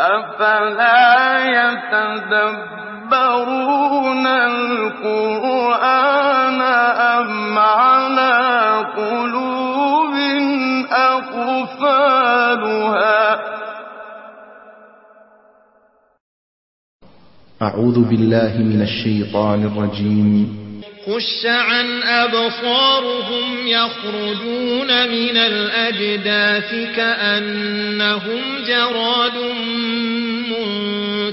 أفلا يتدبرون القرآن أم على قلوب أقفالها أعوذ بالله من الشيطان الرجيم خشعا أبصارهم يخرجون من الأجداث كأنهم جراد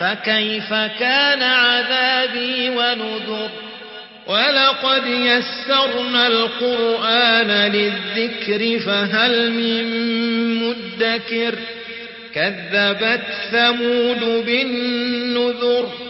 فكيف كان عذابي ونذر ولقد يسرنا القرآن للذكر فهل من مدكر كذبت ثمود بالنذر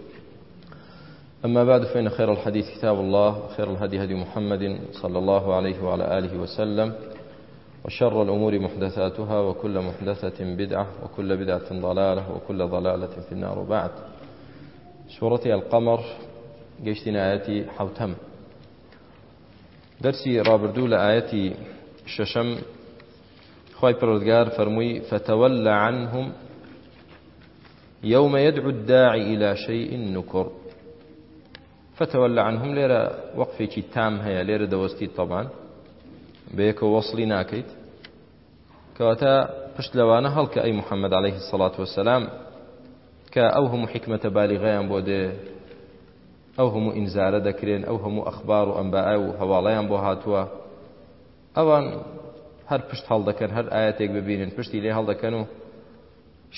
أما بعد فإن خير الحديث كتاب الله خير الهدي هدي محمد صلى الله عليه وعلى آله وسلم وشر الأمور محدثاتها وكل محدثة بدعة وكل بدعة ضلالة وكل ضلالة في النار وبعد سورة القمر قيشتنا آياتي حوتم درسي رابردو لآياتي ششم خواي بردقار فرموي فتولى عنهم يوم يدعو الداعي إلى شيء نكر فتەوەلە عنهم لێرە وەقفێکی تام هەیە لێرە دەوەستی تەبان بەیەکە وەصلی ناکەیت کەواتە پشت لەوانە هەڵکە ئەی محەممەد عليه سڵات وسلام کە ئەو هەموو حکمەتە بالیغەیان بۆ دێ ئەو هەموو ئینزارە دەکرێن ئەو هەموو ئەخبار و ئەمباعای و هەواڵەیان بۆ هاتووە ئەوان هەر پشت هەڵدەکەن هەر ئاەتێک ببینن پشتی لێ هەڵدەکەن و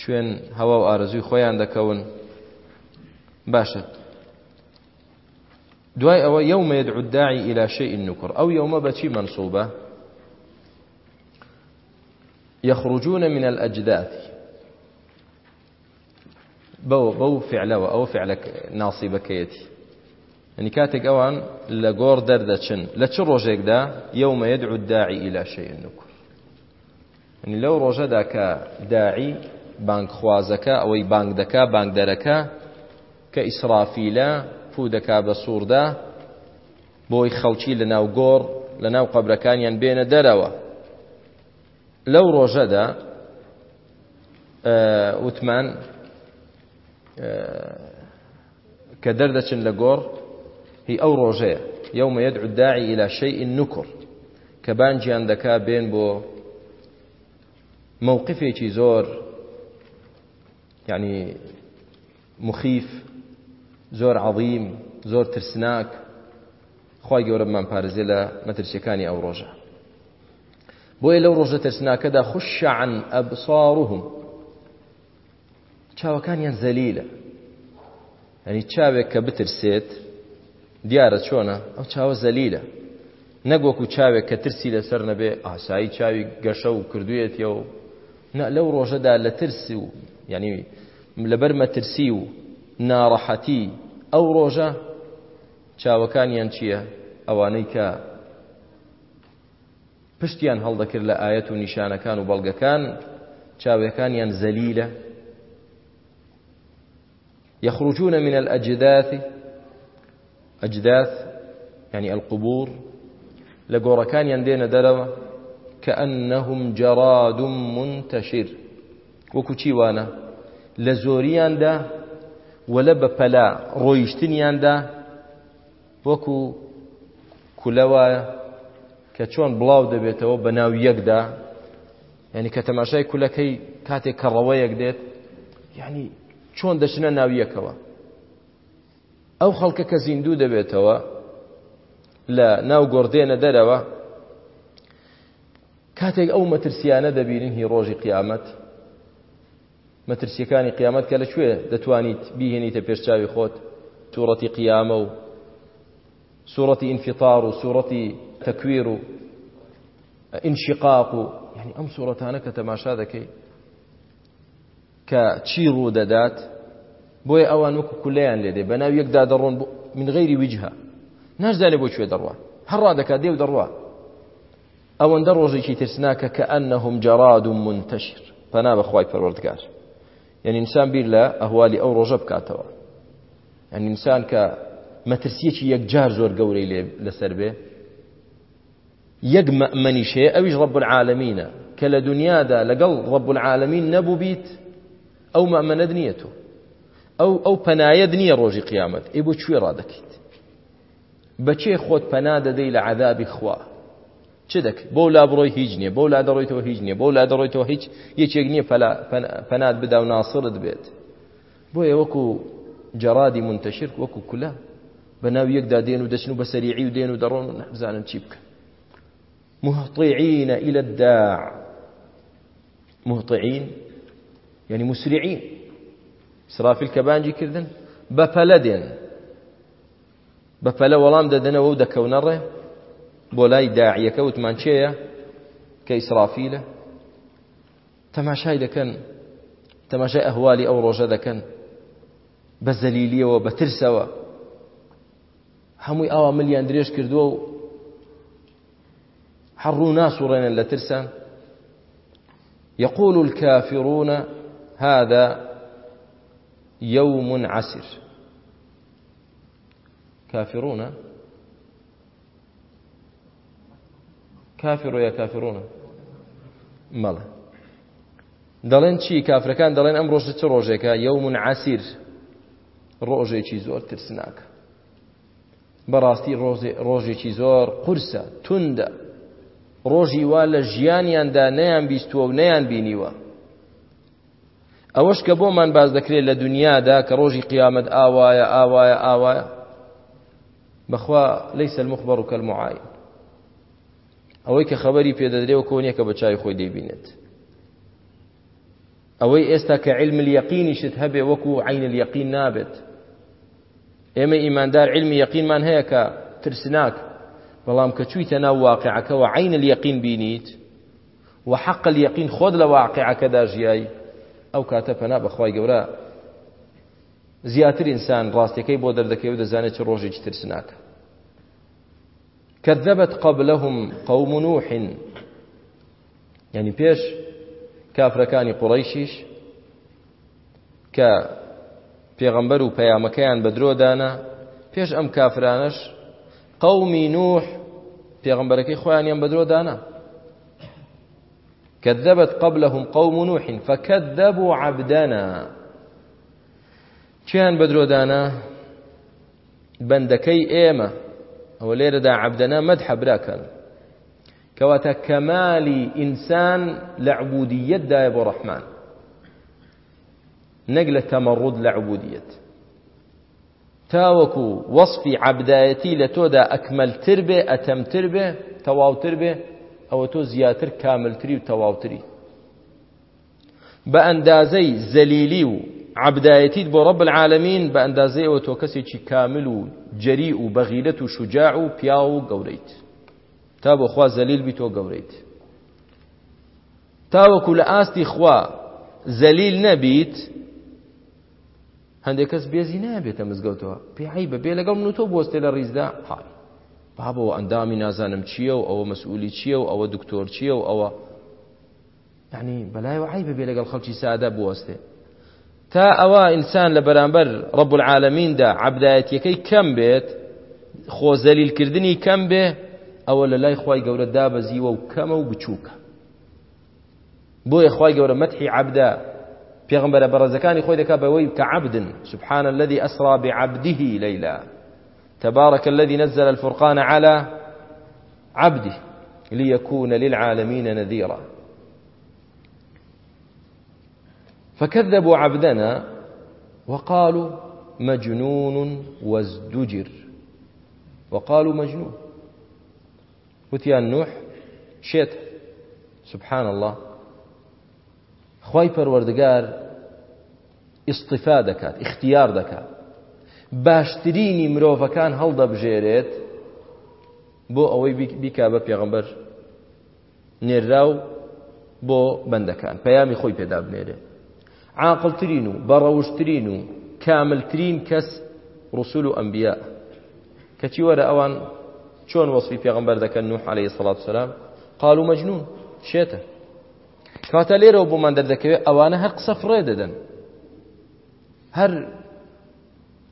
شوێن هەوا و ئارزوی خۆیان دەکەون باشە دواي أو يوم يدعو الداعي إلى شيء نكر أو يوم بتي منصوبة يخرجون من الأجداث بو بو فعل أو فعلك ناصبة كيتي يعني كاتك أوان لقور دردتشن لتشن روجيك دا يوم يدعو الداعي إلى شيء نكر يعني لو رجدك داعي بانك خوازك أو بانك دكا بانك دركا كإسرافيلا پوو دەکا بە سووردا بۆی خەڵکی لە ناو گۆڕ لە ناو قەبرەکانیان بێنە دەرەوە لەو ڕۆژەدا وتمان کە دەردەچن لە گۆڕ هی ئەو ڕۆژەیە یومە یدعو الداعی إلى شيء نكر کە بانگیان دەکا بێن بۆ موقفێکی زۆر یعنی مخیف زۆر عظیم زۆر ترسناک خی گەورەمان پارێزێ لە مەترسیەکانی ئەو ڕۆژە بۆیە لەو ڕۆژە ترسناکەدا خوشعن ئەبساڕهم چاوەکانیان زەلیلە ئەنی چاوێک کە بترسێت دیارە چۆنە ئەو چاوە زەلیلە نەگوەکو چاوێک کە ترسی لەسەر نەبێ ئاسایی چاوی گەشە و کردوێتە و لەو ڕۆژەدا لە ترسی و یعنی لەبەر مەترسی و ناڕەحەتی ئەو ڕۆژە چاوەکانیان چییە ئەوانەی کە پشتیان هەڵدەکرد لە ئاەت و نیشانەکان و بەڵگەکان چاوەکانیان زەلیلە يخرجون من الأجداث أجداث يعني القبور لقورا كان يندين دروا كأنهم جراد منتشر وكتشيوانا لزوريان ده وەلە بە پەلا ڕۆیشتنیاندا وەکو کولەوە کە چۆن بڵاو دەبێتەوە بە ناو یەکدا ینی کە تەماشای کولەکەی کاتێک کەڕەوە یەک دێت ینی چۆن دەچنە ناو یەکەوە ئەو خەڵکە کە زیندوو دەبێتەوە لە ناو گردێنە دەرەوە کاتێک ئەو مەترسیانە دەبینن هی ڕۆژی قیامەت مەترسیەکانی قیامەت کە لەکوێ دەتوانیت بیهێنیتە پێشچاوی خۆت تووڕەتی قیامە و سوورەتی ئینفیتار و سوورەتی تەکویر و ئینشقاق و یعنی ئەم سوورەتانە کە تەماشا دەکەی کە چی ڕوو دەدات بۆیە ئەوان وەکو کولیان لێدێ بە ناو یەکدا دەڕۆن من غیری وجها نازانێ بۆ کوێ دەڕوە هەڕوا دەکات دێو دەڕوە ئەوەندە ڕۆژێکی ترسناکە کە ئەنەهم جەراد و منتەشر پەنا بەخوای پەروەردگار یعنی ئینسان بیر لە ئەهوالی ئەو ڕۆژە بکاتەوە ئەن ئینسان کە مەترسیەکی یەکجار زۆر گەورەی لەسەر بێ یەک مەمەنیش هەیە ئەویش ڕب العالمینە کە لە دنیادا لەگەڵ ڕب العالمین نەبوو بیت ئەو مەمەند نییە تۆ ئەو ئەو پەنایەت نییە ڕۆژی قیامەت ئێ بۆ کوێ ڕادەکەیت بەچێ خۆت پەنا دەدەی لە عذابی خوا چ دەک بۆ لا بڕۆی هیچ نییە بۆ لا دەڕۆیتەوە هیچ نییە بۆ لا دەڕۆیتەوە هیچ یەکێک نییە پەنات بدا و ناسرت بێت بۆ یە وەکو جەڕادی منتەشر وەکو کولا بە ناو یەکدا دێن و دەچن و بە سەریعی و دێن و دەڕۆن و نەبزانن چی بکەن مهطعين إلى الداع مهطعين يعني مسرعين سرافيل كبانجي كردن بەپەلە دێن بەپەلە وەڵام دەدەنەوە و دەکەونەڕێ بۆ لای داعیەکە وتمان چێیە کە ئیسرافیلە تەماشای دەکەن تەماشای ئەهوالی ئەو ڕۆژە دەکەن بە زەلیلیەوە بە ترسەوە هەمووی ئاوا ملیان درێژ کردووە و حڕوو ناسوڕێنن لە ترسان يقول الكافرون هذا يوم عسر كافرون کافر و یا کافرونە مەڵە دەڵێن چی کافرەکان دەڵێن ئەم ڕۆژە چ ڕۆژێکە یەومون عسیر ڕۆژێکی زۆر ترسناکە بەڕاستی ڕۆژێکی زۆر قورسە توندە ڕۆژی وا لە ژیانیاندا نەیان بیستووە و نەیان بینیوە ئەوەش کە بۆمان باز دەکرێت لە دنیادا کە ڕۆژی قیامەت ئاوایە ئاوایە ئاوایە بەخوا لەیسە المخبر کەلمعاین ئەوەی کە خەبەری پێدەدرێەوە کۆنیە کە بە چای خۆی دەیبینێت ئەوەی ئێستا کە علم یەقینیشت هەبێ وەکو عین یەقین نابێت ئێمە ئیماندار علمی یەقینمان هەیە کە ترسناک بەڵام کە چویتە ناو واقعەکەەوە عین یەقین بینیت و حق یەقین خۆت لە واقعەکەدا ژیایی ئەو کاتە پەنا بەخوای گەورە زیاتر ئینسان ڕاستەکەی بۆ دەردەکەی و دەزانێت چ ڕۆژێکی ترسناکە كذبت قبلهم قوم نوح يعني بيش كافرەکانی قوڕیشیش کە پێغەمبەر و پەیامەکەیان بە درۆدانا پێش ئەم کافرانش قەومی نوح پێغەمبەرەکەی خۆیانیان بە درۆدانا كذبت قبلهم قوم نوح فكذبوا عبدنا چیان بە درۆدانا بەندەکەی ئێمە ئەوە لێرەدا عبدەنا مەدحە براکەن کەواتە کەمالی ئینسان لە عبودیەتدایە بۆ ڕەحمان نەک لە تەمەڕود لە عبودیەت تاوەکو وەصفی عبدایەتی لە تۆدا ئەکمەلتر بێ ئەتەمتر بێ تەواوتر بێ ئەوە تۆ زیاتر کاملتری و تەواوتری بە ئەندازەی زەلیلی و عبدایەتیت بۆ ڕب العالمین بە ئەندازەیەوە تۆ کەسێکی کامل و جەری و بەغیلەت و شجاع و پیا و گەورەیت تا بۆ خوا زەلیل بی تۆ گەورەیت تاوەکو لە ئاستی خوا زەلیل نەبیت هەندێک کەس بێزی نابێتە مزگەوتەوە پێحی بەبێ لەگەڵ من و تۆ بۆستێ لە ڕیزدا حال بابەوە ئەندامی نازانم چییە و ئەوە مەسئولی چییە و ئەوە دکتۆر چییە و ئەوە یعنی بەلایەوە عی بەبێ لەگەڵ خەڵکی سادا بوەستێ تا ئەوە ئینسان لە بەرامبەر ڕب العالمیندا عبدایەتیەکەی کەم بێت خۆ زەلیلکردنی کەم بێ ئەوە لە لای خی گەورە دابەزیوە و کەمە و بچووکە بۆیە خی گەورە مەتحی عبدا پێغمبەرە بەڕزەکانی خۆی دەکات بەوەی کە عبدن سبحانە الذي ئەسرا بعبده ليلا تبارك الذي نزل الفرقان على عبده ليكون للعالمين نذيرا فكذبوا عبدنا وقالوا مجنون وازدجر وقالوا مجنون وتيان نوح شێت سبحان الله خی پەروەردگار ئیسطفا دەکات اختیار دەکات باشترینی مرۆڤەکان هەڵدەبژێرێت بۆ ئەوەی بیکا بە پێغمبەر نێرااو بۆ بەندەکان پەیامی خۆی پێدا بنێرێت عاقلترین و بەڕەوشترین و کاملترین کەس ڕسول و ئەمبیا کەچی وەرە ئەوان چۆن وەصفی پێغمبەر دەکەن نوح عليه سڵات سلام قالو مەجنون شێتە کاتە لێرەوە بۆمان دەردەکەوێت ئەوانە هەر قسە فڕێ دەدەن هەر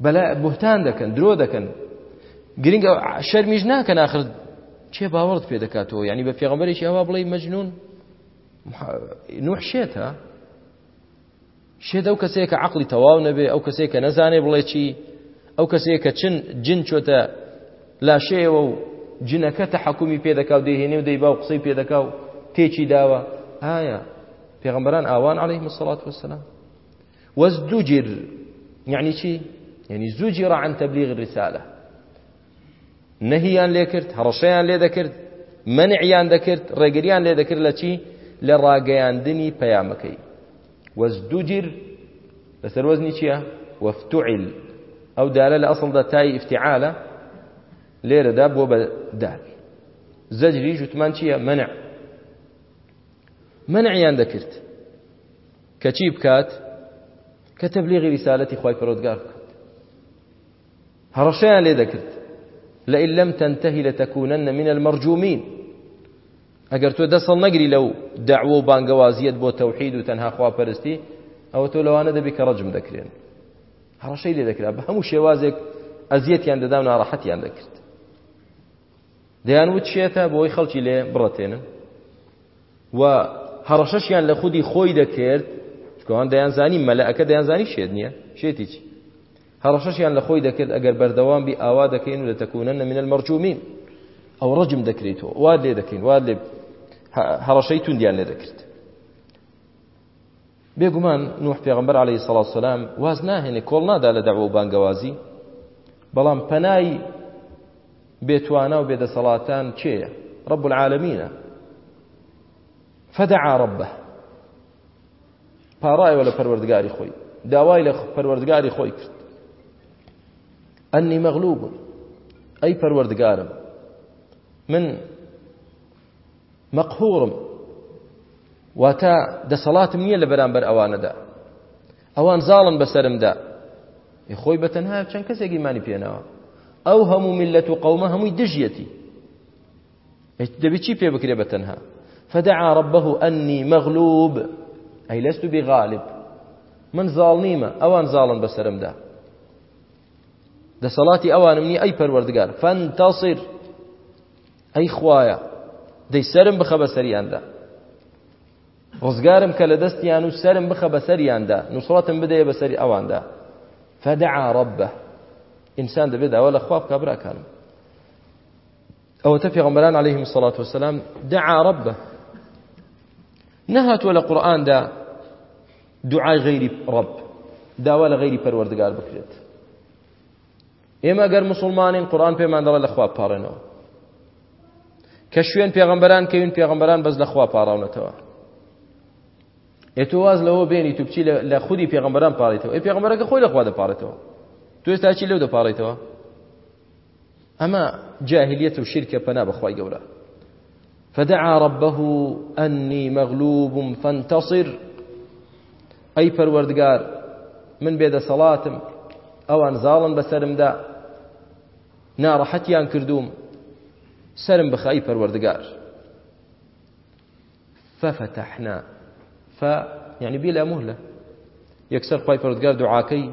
بەلابهتان دەکەن درۆ دەکەن گرنگ شەرمیش ناکەن آخر چێ باوەڕت پێ دەکاتەوە ینی بە پێغمبەرێکی ئەوە بڵێ مەجنون نوح شێتە شێ ئەو کەسەیە کە عقلی تەواو نەبێ ئەو کەسێک کە نەزانێ بڵێ چی ئەو کەسەیە کە چن جن چۆتە لاشەیەوە و جنەکە تەحکومی پێدەکا و دەهێنێ و دەیبا و قسەی پێدەکا و تێکی داوە ئایا پێغمبەران ئاوان عليه مسلات وسلام وەز دوو جیر یعنی چی؟ یعنی زوو جیرە عن تەبلیغ ریسالە نەهیان لێ کرد هەڕەشەیان لێ دەکرد منعیان دەکرد ڕێگریان لێ دەکرد لە چی لە ڕاگەیاندنی پەیامەکەی وەزدوجر لەسەر وەزنی چییە وەفتوعیل ئەو دارە لە ئەسڵدا تای ئفتیعاە لێرەدا بۆ بە دار زەجری ژوتمان چییە منع منعیان دەکرد کە چی بکات کە تەبلیغی ریسالەتی خی پەرۆدگار بکات هەڕەشەیان لێ دەکرد لئن لم تنتهي لتكونن من المرجومين ئەگەر تۆ دەسەڵ نەگری لەو دعوە و بانگەوازیت بۆ تەوحید و تەنها خواپەرستی ئەوە تۆ لەوانە دەبی کە ڕەجم دەکرێن هەڕەشەی لێ دەکرا بە هەموو شێوازێک ئەزیەتیان دەدا و ناڕەحەتیان دەکرد دەیان وت چێتە بۆی خەڵکی لێ بڕەتێنن و هەڕەشەشیان لە خودی خۆی دەکرد چکۆان دەیانزانی مەلەکە دەیانزانی شێت نییە شێتی چی هەڕەشەشیان لە خۆی دەکرد ئەگەر بەردەوام بی ئاوا دەکەین و لە تەکوونە نە منە مەرجومین ئەو ڕەجم دەکرێتەوە واد لێ دەکەین واد لێ هەڕەشەی توندیان لێ دەکرد بێگومان نوح پێغمبەر عليه سڵات سلام واز ناهێنێ کۆڵ نادا لە داوە و بانگەوازی بەڵام پەنای بێتوانە و بێدەسەڵاتان کێیە رب العالمینە فدعا ربه پاڕایەوە لە پەروەردگاری خۆی داوای لە پەروەردگاری خۆی کرد ئەنی مەغلوب ئەی پەروەردگارم من مەقهورم واتە دەسەڵاتم نییە لە بەرامبەر ئەوانەدا ئەوان زاڵن بەسرمدا خۆی بەتەنها چەند کەسێکی مانی پێێنەوە ئەو هەموو میلەت و قەومە هەمووی دژیەتی دەبێت چی پێ بکرێ بەتەنها فدعا ربه أني مغلوب أي لست بغالب من ظالنيمة أوان ظالن بسرم دا دا صلاتي أوان مني أي پروردگار فانتصر أي خوايا دەی سرم بخە بە سەریاندا ڕزگارم کە لە دەستیان و سرم بخە بە سەریاندا نووسڵاتم بدەیە بەسەری ئەواندا فەدەعا ڕەبە ئینسان دەبێت ئەوە لە خواب کە براکانم ئەوەتە پێغمبەران عليهلەیهم سڵات وسلام دعا ڕەبە نەهاتوە لە قورآاندا دوعای غیری ڕب داوا لە غیری پەروەردگار بکرێت ئێمە گەر مسلمانین قورآن پێمان دەڵێت لە خواب پاڕێنەوە کە شوێن پێغمبەران کەوین پێغمبەران بەس لەخوا پاراونەتەوە ئێتۆ واز لەوە بێنی تو بچی لە خودی پێغمبەران پاڕیتەوە ئەی پێغمبەرەکە خۆی لەخوا دەپارێتەوە تو ئێستا چی لەو دەپارێتەوە ئەمە جاهلیەت و شیرکە پەنا بەخوای گەورە فدعا ربه أني مغلوب فانتصر أي پروردگار من بيد صلاتم أوان زالن بسرمدا ناڕەحەتیان کردووم سرم بخایی پەروەردگار ففتحنا ف يعني بلا مهلة يكسر قاي پروردگار دعاكي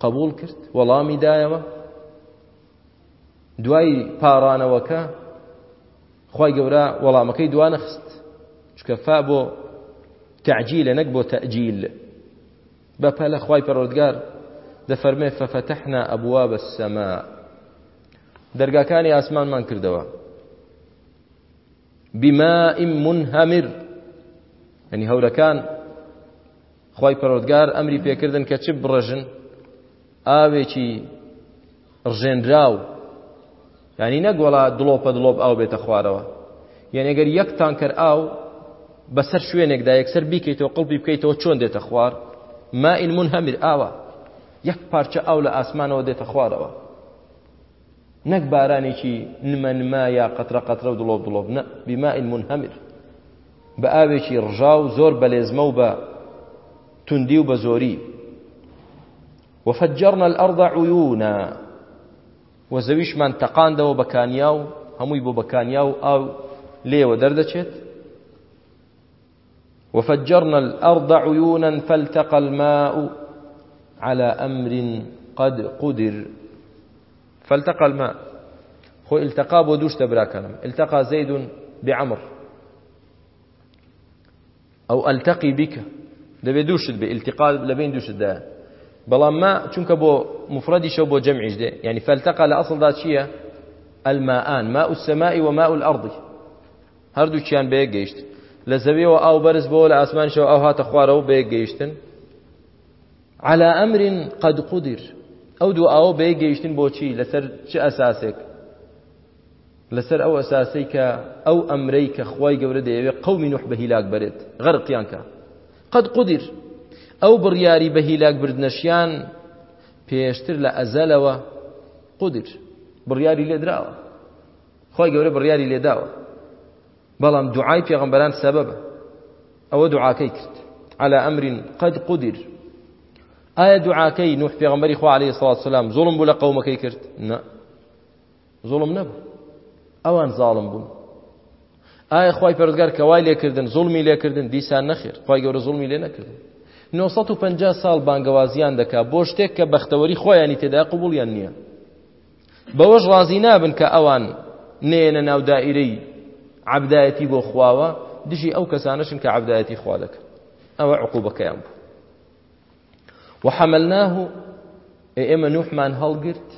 قبول کرد وەڵامی دایەوە دوای پارانەوەکە خی گەورە وەڵامەکەی دوانە خست چکە فا بۆ تعجیل لە نەک بۆ تەجیل بەپە لە خی پەرۆردگار دەفەرمێ فەفەتەحنا ئەبوا بە سەما دەرگاکانی ئاسمانمان کردەوە بیمائیم منهەمر هەنی هەورەکان خی پەرۆدگار ئەمری پێکردن کە چ بڕەژن ئاوێکی ڕژێنراو ینی نەگوڵا دڵۆپە دڵۆپ ئاو بێتە خوارەوە یعنیگەر یەک تانکەر ئاو بەسەر شوێنێکدا یەکسەر بیکەیتەوە قڵبی بکەیتەوە چۆن دێتە خوار مائین منهەمر ئاوە یەک پارچە ئاو لە ئاسمانەوە دێتە خوارەوە نەک بارانێکی نمە نما یا قەترە قەترە و دڵۆ دڵۆب نە بیمائین منهەمر بە ئاوێکی ڕژاو زۆر بەلێزمە و بە توندی و بە زۆری وفجرنا الأرض عيونا وزويشمان تقاندەوە بەکانیاو هەمووی بۆ بەکانیاو ئاو لێوە دەردەچێت وفجرنا الأرض عيونا فالتقى الماء على أمر قد قدر فالتقى الماء خۆ التقا بۆ دووش دەبراکەم التقا زەید بعمر ئەو ئەلتەقی بیکە دەبێت دووشت بێ التقا لە بین دووشتدا بەڵام ما چونکە بۆ مفرەدیشە بۆ جەمعیش دێ یعنی فالتقا لە ئەسڵدا چییە الماءان ماء السماء وماء الأرض هەردووچیان بەیە گەیشت لە زەویەوە ئاو بەرز بۆ لە ئاسمانشەوە ئەو هاتە خوارەوە بەیە گەیشتن على أمر قد قدر ئەو دوو ئاوە بەیە گەیشتن بۆچی لەسەر چ ئەساسێک لەسەر ئەو ئەساسی کە ئەو ئەمرەی کە خی گەورە دەیەوێت قەومی نوح بە هیلاک بێت غەرقیانکە قەت قودیر ئەو بڕیاری بە هیلاک بردنەشیان پێشتر لە ئەزەلەوە قودیر بڕیاری لێدراوە خی گەورە بڕیاری لێداوە بەڵام دوعای پێغمبەران سەبەبە ئەوە دوعاکەی کرد على ئەمرین قەت قودیر ئایا دوعاکەی نوح پێغەمبەری خوا عليه الصلاة والسلام ظلم بوو لە قەومەکەی کرد نه ظلم نەبوو ئەوان ظالم بوون ئایا خی پەرزگار کەوای لێکردن زوڵمی لێکردن دیسان نەخیر خی گەورە زوڵمی لێ نەکردن 950 ساڵ بانگەوازیان دەکا بۆ شتێک کە بەختەوەری خۆیانی تێدا قوبولیان نییە بەوەش ڕازی نابن کە ئەوان نێنە ناو دائرەی عبدایەتی بۆ خواوە دژی ئەو کەسانەشن کە عبدایەتی خوا دەکەن ئەوە عقوبەکەیان بوو وحملناه ئێمە نوحمان هەڵگرت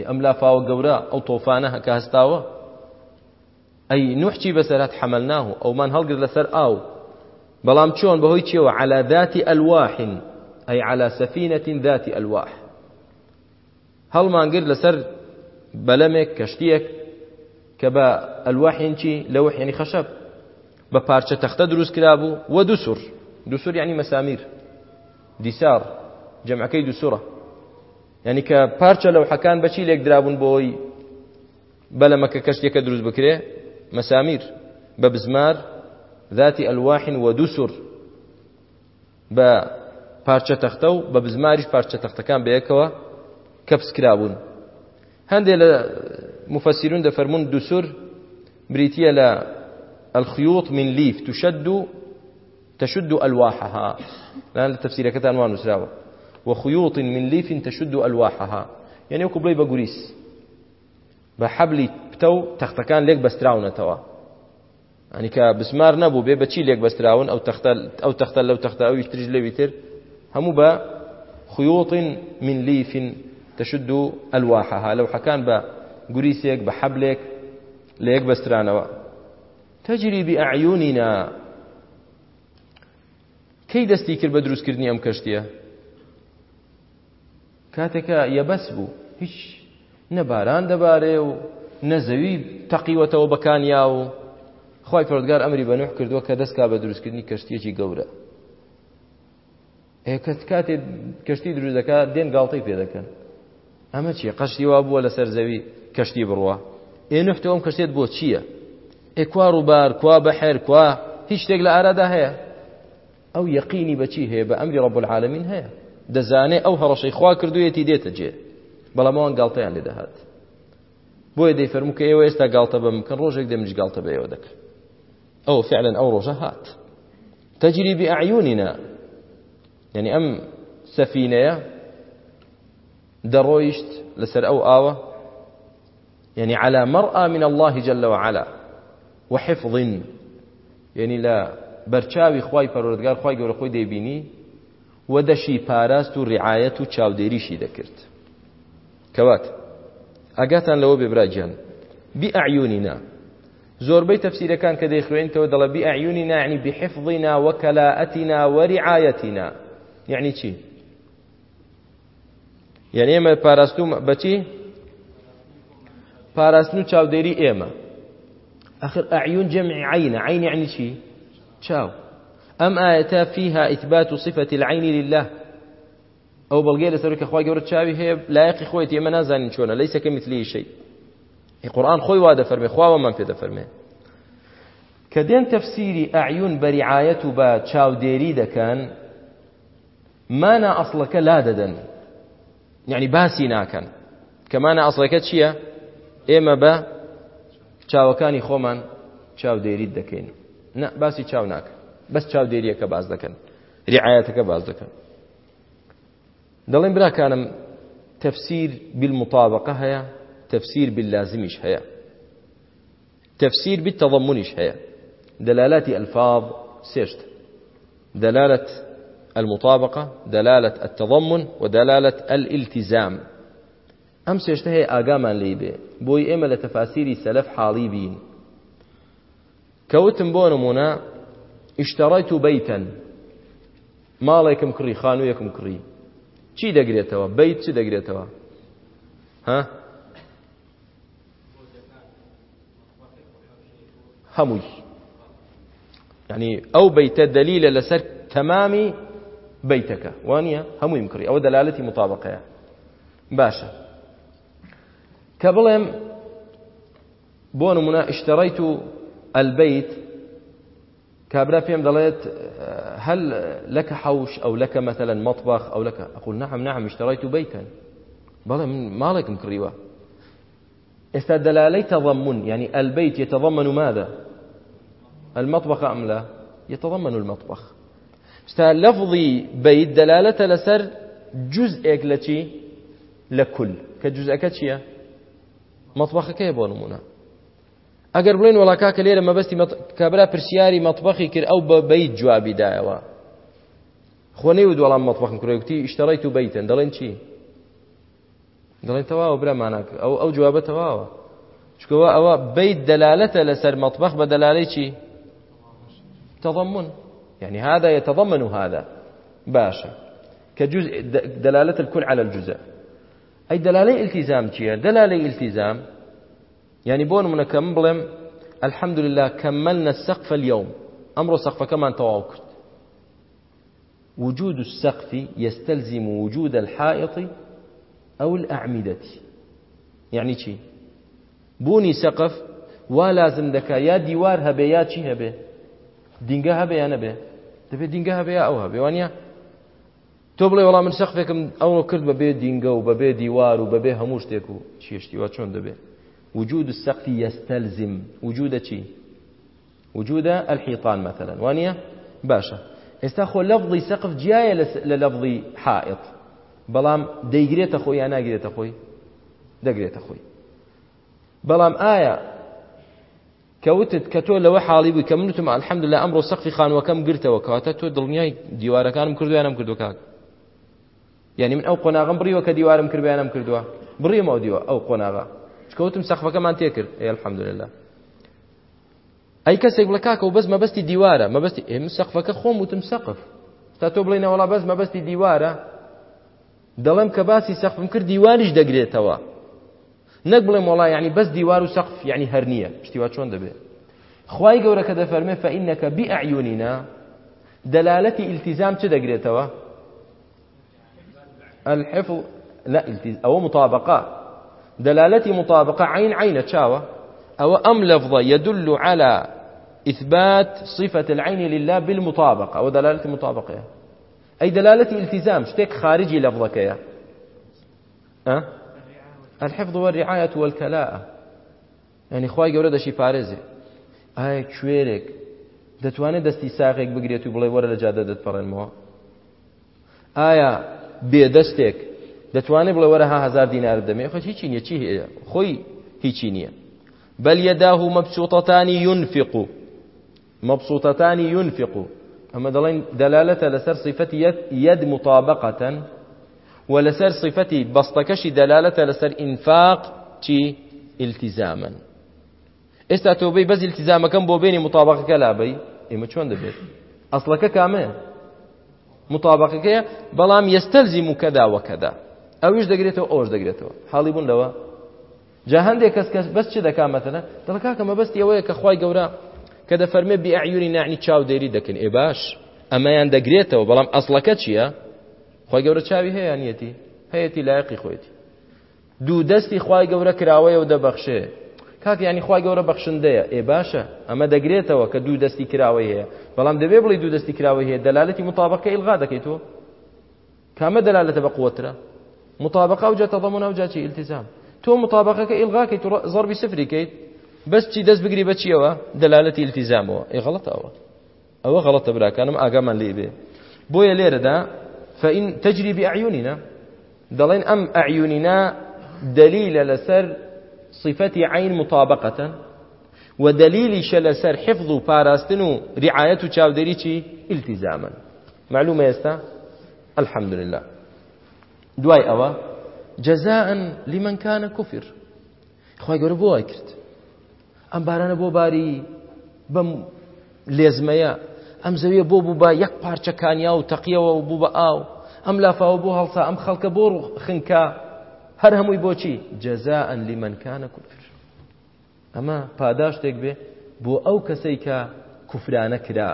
ئەم لافاوە گەورە ئەو تۆفانە هەکە هەستاوە ئەی نوحچی بەسەرات حەمەلناه ئەومان هەڵگرت لەسەر ئاو بەڵام چۆن بەهۆی چێوە على ذات ألواح أي على سفينة ذات ألواح هل ما نقر لسر بلمك كشتيك كبا ألواح ينشي لوح يعني خشب ببارشة تختدرس كرابو ودسر دسر يعني مسامير دسار جەمعەکەی دووسورە یعنی کە پارچە لەو حەکان بەچی لێک درابوون بۆی بەلەمەکە کەشتێکە دروست بکرێ مەسامیر بە بزمار ذاتی ئەلواحین و دووسور بە پارچە تەختە و بە بزماریش پارچە تەختەکان بەیەکەوە کەپسکرابوون هەندێک لە مفەسیرون دەفەرمون دووسور بریتە لە الخيوط من ليف تشد تشد ألواحها لان تفسيرك تنوان نسراوه وخيوط من ليف تشد ألواحها يعني وكو بلي بقريس بحبلي بتو تختكان ليك بستراون توا يعني كبسمار نبو بي بتشي ليك بستراون أو تختل أو تختل لو تختل أو يشترج لي ويتر همو بخيوط من ليف تشد ألواحها لو حكان بقريسيك بحبلك ليك بسترانوا تجري بأعيننا كي دەستی کرد بە دروستکردنی ئەم کەشتیە کاتێکە یەبەس بوو هیچ نەباران دەبارێ و نەزەوی تەقیوەتەوە بەکانیا و خی پردگار ئەمری بەنوح کردووە کە دەستکا بە دروستکردنی کەشتیەکی گەورە کەس کاتێ کەشتی دروست دەکا دێن گاڵتەی پێ دەکەن ئەمە چیە قەشتی وا بووە لەسەر زەوی کەشتی بڕوە ئێنفتە ئەوم کەشتێت بۆ چییە ئێکوار و بار کوا بەحێر کوا هیچ شتێک لە ئارادا هەیە ئەو یەقینی بەچی هەیە بە ئەمری ڕب العالمین هەیە دەزانێ ئەو هەڕەشەی خوا کردوویەتی دێتە جێ بەڵام ئەوان گاڵتەیان لێ دەهات بۆیە دەیفەرموکە ئێوە ئێستا گاڵتە بە مکە ڕۆژێک دەمش گاڵتە بەەوە دەکە ئەو فعلەن ئەو ڕۆژە هات تەجریبی ئاعیونینا یعنی ئەم سەفینەیە دەڕۆیشت لەسەر ئەو ئاوە يعني على مرأى من الله جل وعلا وحفظ يعني لا برچاوی خوای پەرۆردگار خوای گەورە خۆی دەیبینی وەدەشی پاراست و ڕعاەت و چاودێریشی دەکرد کەوات ئەگاتان لەوە بێبراجیان بیعیونینا زۆربەی تەفسیرەکان کە دەیخوێنکەوە دەڵە بیعیونینا عنی بحفظینا وەکەلاەتینا وەریعاەتینا یعنی چی یعنی ئێمە پاراستوم بەچی پاراستن و چاودێری ئێمە ئەخر ئەعیون جەمعی عینە عین یعنی چی چاو ئەم ئاەتە فيها إثبات صفة العين لله ئەو بەڵگەی لەسەر کە خخوای گەورە چاوی هەیە لایەقی خۆی ئێمە نازانین چۆنە لەیس کەمیتلی شەی قورآن خۆی وا دەفەرمێ خواوەمان پێ دەفەرمێ کە دێن تەفسیری ئاعیون بەریعاەت و بە چاودێری دەکەن مانە ئەسڵەکە لا دەدەن یعنی باسی ناکەن کەمانە ئەسڵەکە چییە ئێمە بە چاوەکانی خۆمان چاودێریت دەکەین باسی چاو ناکەن بەس چاودێریەکە باز دەکەن ریعایەتەکە باز دەکەن دەڵێن براکانم تەفسیر بالمطابقه هەیە تەفسیر باللازمیش هەیە تەفسیر بالتەضمنیش هەیە دلالات الفاظ سێشت دلالة المطابقة دلالة التضمن ودلالة الالتزام ئەم سێشتە هەیە ئاگامان لی بێ بۆی ئێمە لە تەفاسیری سەلف حاڵی بین کەوتم بۆ نمونە ئیشتەڕیت و بەیتەن ماڵێکم کڕی خانوویەکم کڕی چی دەگرێتەوە بیت چی دەگرێتەوە ها هەمووی ینی ئەو بەیتە دەلیلە لەسەر تەمامی بەیتەکە وانە هەموویم کڕی ئەوە دەلالەتی مطابقەیە باشە کە بڵێم بۆ نمونە ئیشتەڕیت و ئەلبەیت كابرا فيهم ضليت هل لك حوش أو لك مثلا مطبخ أو لك أقول نعم نعم اشتريت بيتا بلى من مالك مكريوا استاد دلالي تضمن يعني البيت يتضمن ماذا المطبخ أم لا يتضمن المطبخ استا لفظي بيت دلالة لسر جزئك لتي لكل كجزئك تشيا مطبخك يا بونمونا ئەگەر بڵێن وڵاکا کە لێرە مەبەستی کابرا پرسیاری مەطبخی کرد ئەو بە بەیت جوابیدایەوە خۆنەی و دووەڵام مەطبخم کوێکتی شتەڕیت و بیتن دەڵێن چی دەڵێن تەواوە براماناک ئەو ئەو جوابە تەواوە چکەوە ئەوە بیت دەلالەتە لەسەر مەطبخ بە دەلالەی چی تەضمون يعني هذا يتضمن هذا باشا كجزء دلالة الكل على الجزء أي دلالة التزام تشير دلالة التزام يعني بۆن منەکە من بڵێم الحمد لله كملنا السقف اليوم ئەمڕۆ سەقفەکەمان تەواو کرد وجود السقف يستلزم وجود الحائط أو الأعمدة يعني چی بوونی سەقف وا لازم دەکا یا دیوار هەبێ یا چی هەبێ دینگە هەبێ یا نەبێ دەبێت دینگە هەبێ یا ئەو هەبێ وانە تۆ بڵێ وەڵام من سەقفێکم ئەوە کرد بەبێ دینگە و بەبێ دیوار و بەبێ هەموو شتێک و چیشتیوا چۆن دەبێت وجود السقف يستلزم وجود شيء وجود الحيطان مثلا وانية باشا استخو لفظي سقف جاية للفظي حائط بلام ديجريت أخوي أنا جريت أخوي دەگرێتە خۆی بەڵام ئایا کەوتت کە تۆ لەوە حاڵی بووی کە منوتم ئەلحەمد لە ئەمڕۆ سەقفی خانوەکەم گرتەوە کەواتە تۆ دڵنیای دیوارەکانم کردویانم کردو کاک یعنی من ئەو قۆناغم بڕیوە کە دیوارم کردویانم کردووە بڕیمەوە دیوە ئەو قۆناغا کەوتم سەخفەکەمان تێکرد ئەلحەمدوللا ئەی کەسێک بڵ کاکە و بەس مەبەستی دیوارە مەبەستی ئێم سەخفەکە خۆم وتم سەقف تا تۆ بڵێ نەوەڵا بەس مەبەستی دیوارە دەڵێم کە باسی سەخفم کرد دیوانیش دەگرێتەوە نەک بڵێم وڵا یعنی بەس دیوار و سەقف یعنی هەر نییە پشتیوا چۆن دەبێت خی گەورە کە دەفەرمێ فەئینەکە بیعیونینا دەلالەتی ئیلتیزام چ دەگرێتەوە الحفظ لا التز... أو مطابقة دلالتي مطابقة عين عين تشاوى أو أم لفظة يدل على إثبات صفة العين لله بالمطابقة أو دلالة مطابقة أي دلالة التزام شتيك خارجي لفظك يا أه؟ الحفظ والرعاية والكلاءة يعني خواهي قولة دشي فارزي ئایا کوێرێک دەتوانێت دەستی ساغێک بگرێت و بڵێ وەرە لە جادە دەتپەڕێنمەوە ئایا بێدەستێک دەتوانێت بڵێ وەرە هزار دینار دەمێ خۆش هیچی نییە چی هەیە خۆی هیچی نییە بەل یەداه و مەبسووتەتانی یونفق و مەبسووتەتانی یونفق و ئەمە دەڵێن دەلالەتە لەسەر صفەتی یەد مطابقەتەن و لەسەر صفەتی بەستەکەشی دەلالەتە لەسەر ئینفاق چی التیزامن ئێستا تۆبەی بەز التیزامەکەم بۆ بینی مطابقەکە لابەی ئێمە چۆن دەبێت ئەسڵەکە کامەیە مطابقەکەیە بەڵام یستەلزی موکەدا وەکەدا ئەویش دەگرێتەوە ئەوش دەگرێتەوە حاڵی بوون لەوە جا هەندێک کەس کەس بەس چی دەکامەتەنە دڵکاکە مەبەستی ئەوەیە کە خی گەورە کە دەفەرمێ بیعیوری نعنی چاو دەیری دەکەن ئێ باش ئەمەیان دەگرێتەوە بەڵام ئەسڵەکە چییە؟ خی گەورە چاوی هەیە نیەتی هەیەی لایەقی خۆیەتی دوو دەستی خی گەورە کراوەیە و دەبەخشێ کاک ینی خی گەورە بەخشندەیە ئێ باشە ئەمە دەگرێتەوە کە دوو دەستی کراوە هەیە بەڵام دەبێ بڵی دوو دەستی کراوە هەیە دەلالەتی مطابقەکە ئیلغا دەکەیتەوە کامە دەلالەتە بە قوترە مطابقة وجه تضمن أو جاتي التزام تو مطابقة كإلغاء كي ضرب سفري كي بس تي دز بقري بتشي أوا دلالة التزام أوا إيه غلط أوا أوا غلط بلا كان أقاما ليبي بويا ليردا فإن تجري بأعيننا دلين أم أعيننا دليل لسر صفة عين مطابقة ودليل شلسر حفظ باراستن رعاية تشاودريتي التزاما معلومة يستا الحمد لله دوای ئەوە جەزاەن لیمەنکانە کوفر خی گەورە بۆ وای کرد ئەم بارانە بۆ باری بەم لێزمەیە ئەم زەویە بۆ بوو بە یەک پارچەکانیا و تەقیەوە و بوو بە ئاو ئەم لافاوە بۆ هەڵسا ئەم خەڵکە بۆ خنکە هەر هەمووی بۆچی جەزاەن لیمەنکانە کوفر ئەمە پاداشتێک بێ بۆ ئەو کەسەی کە کوفرانە کرا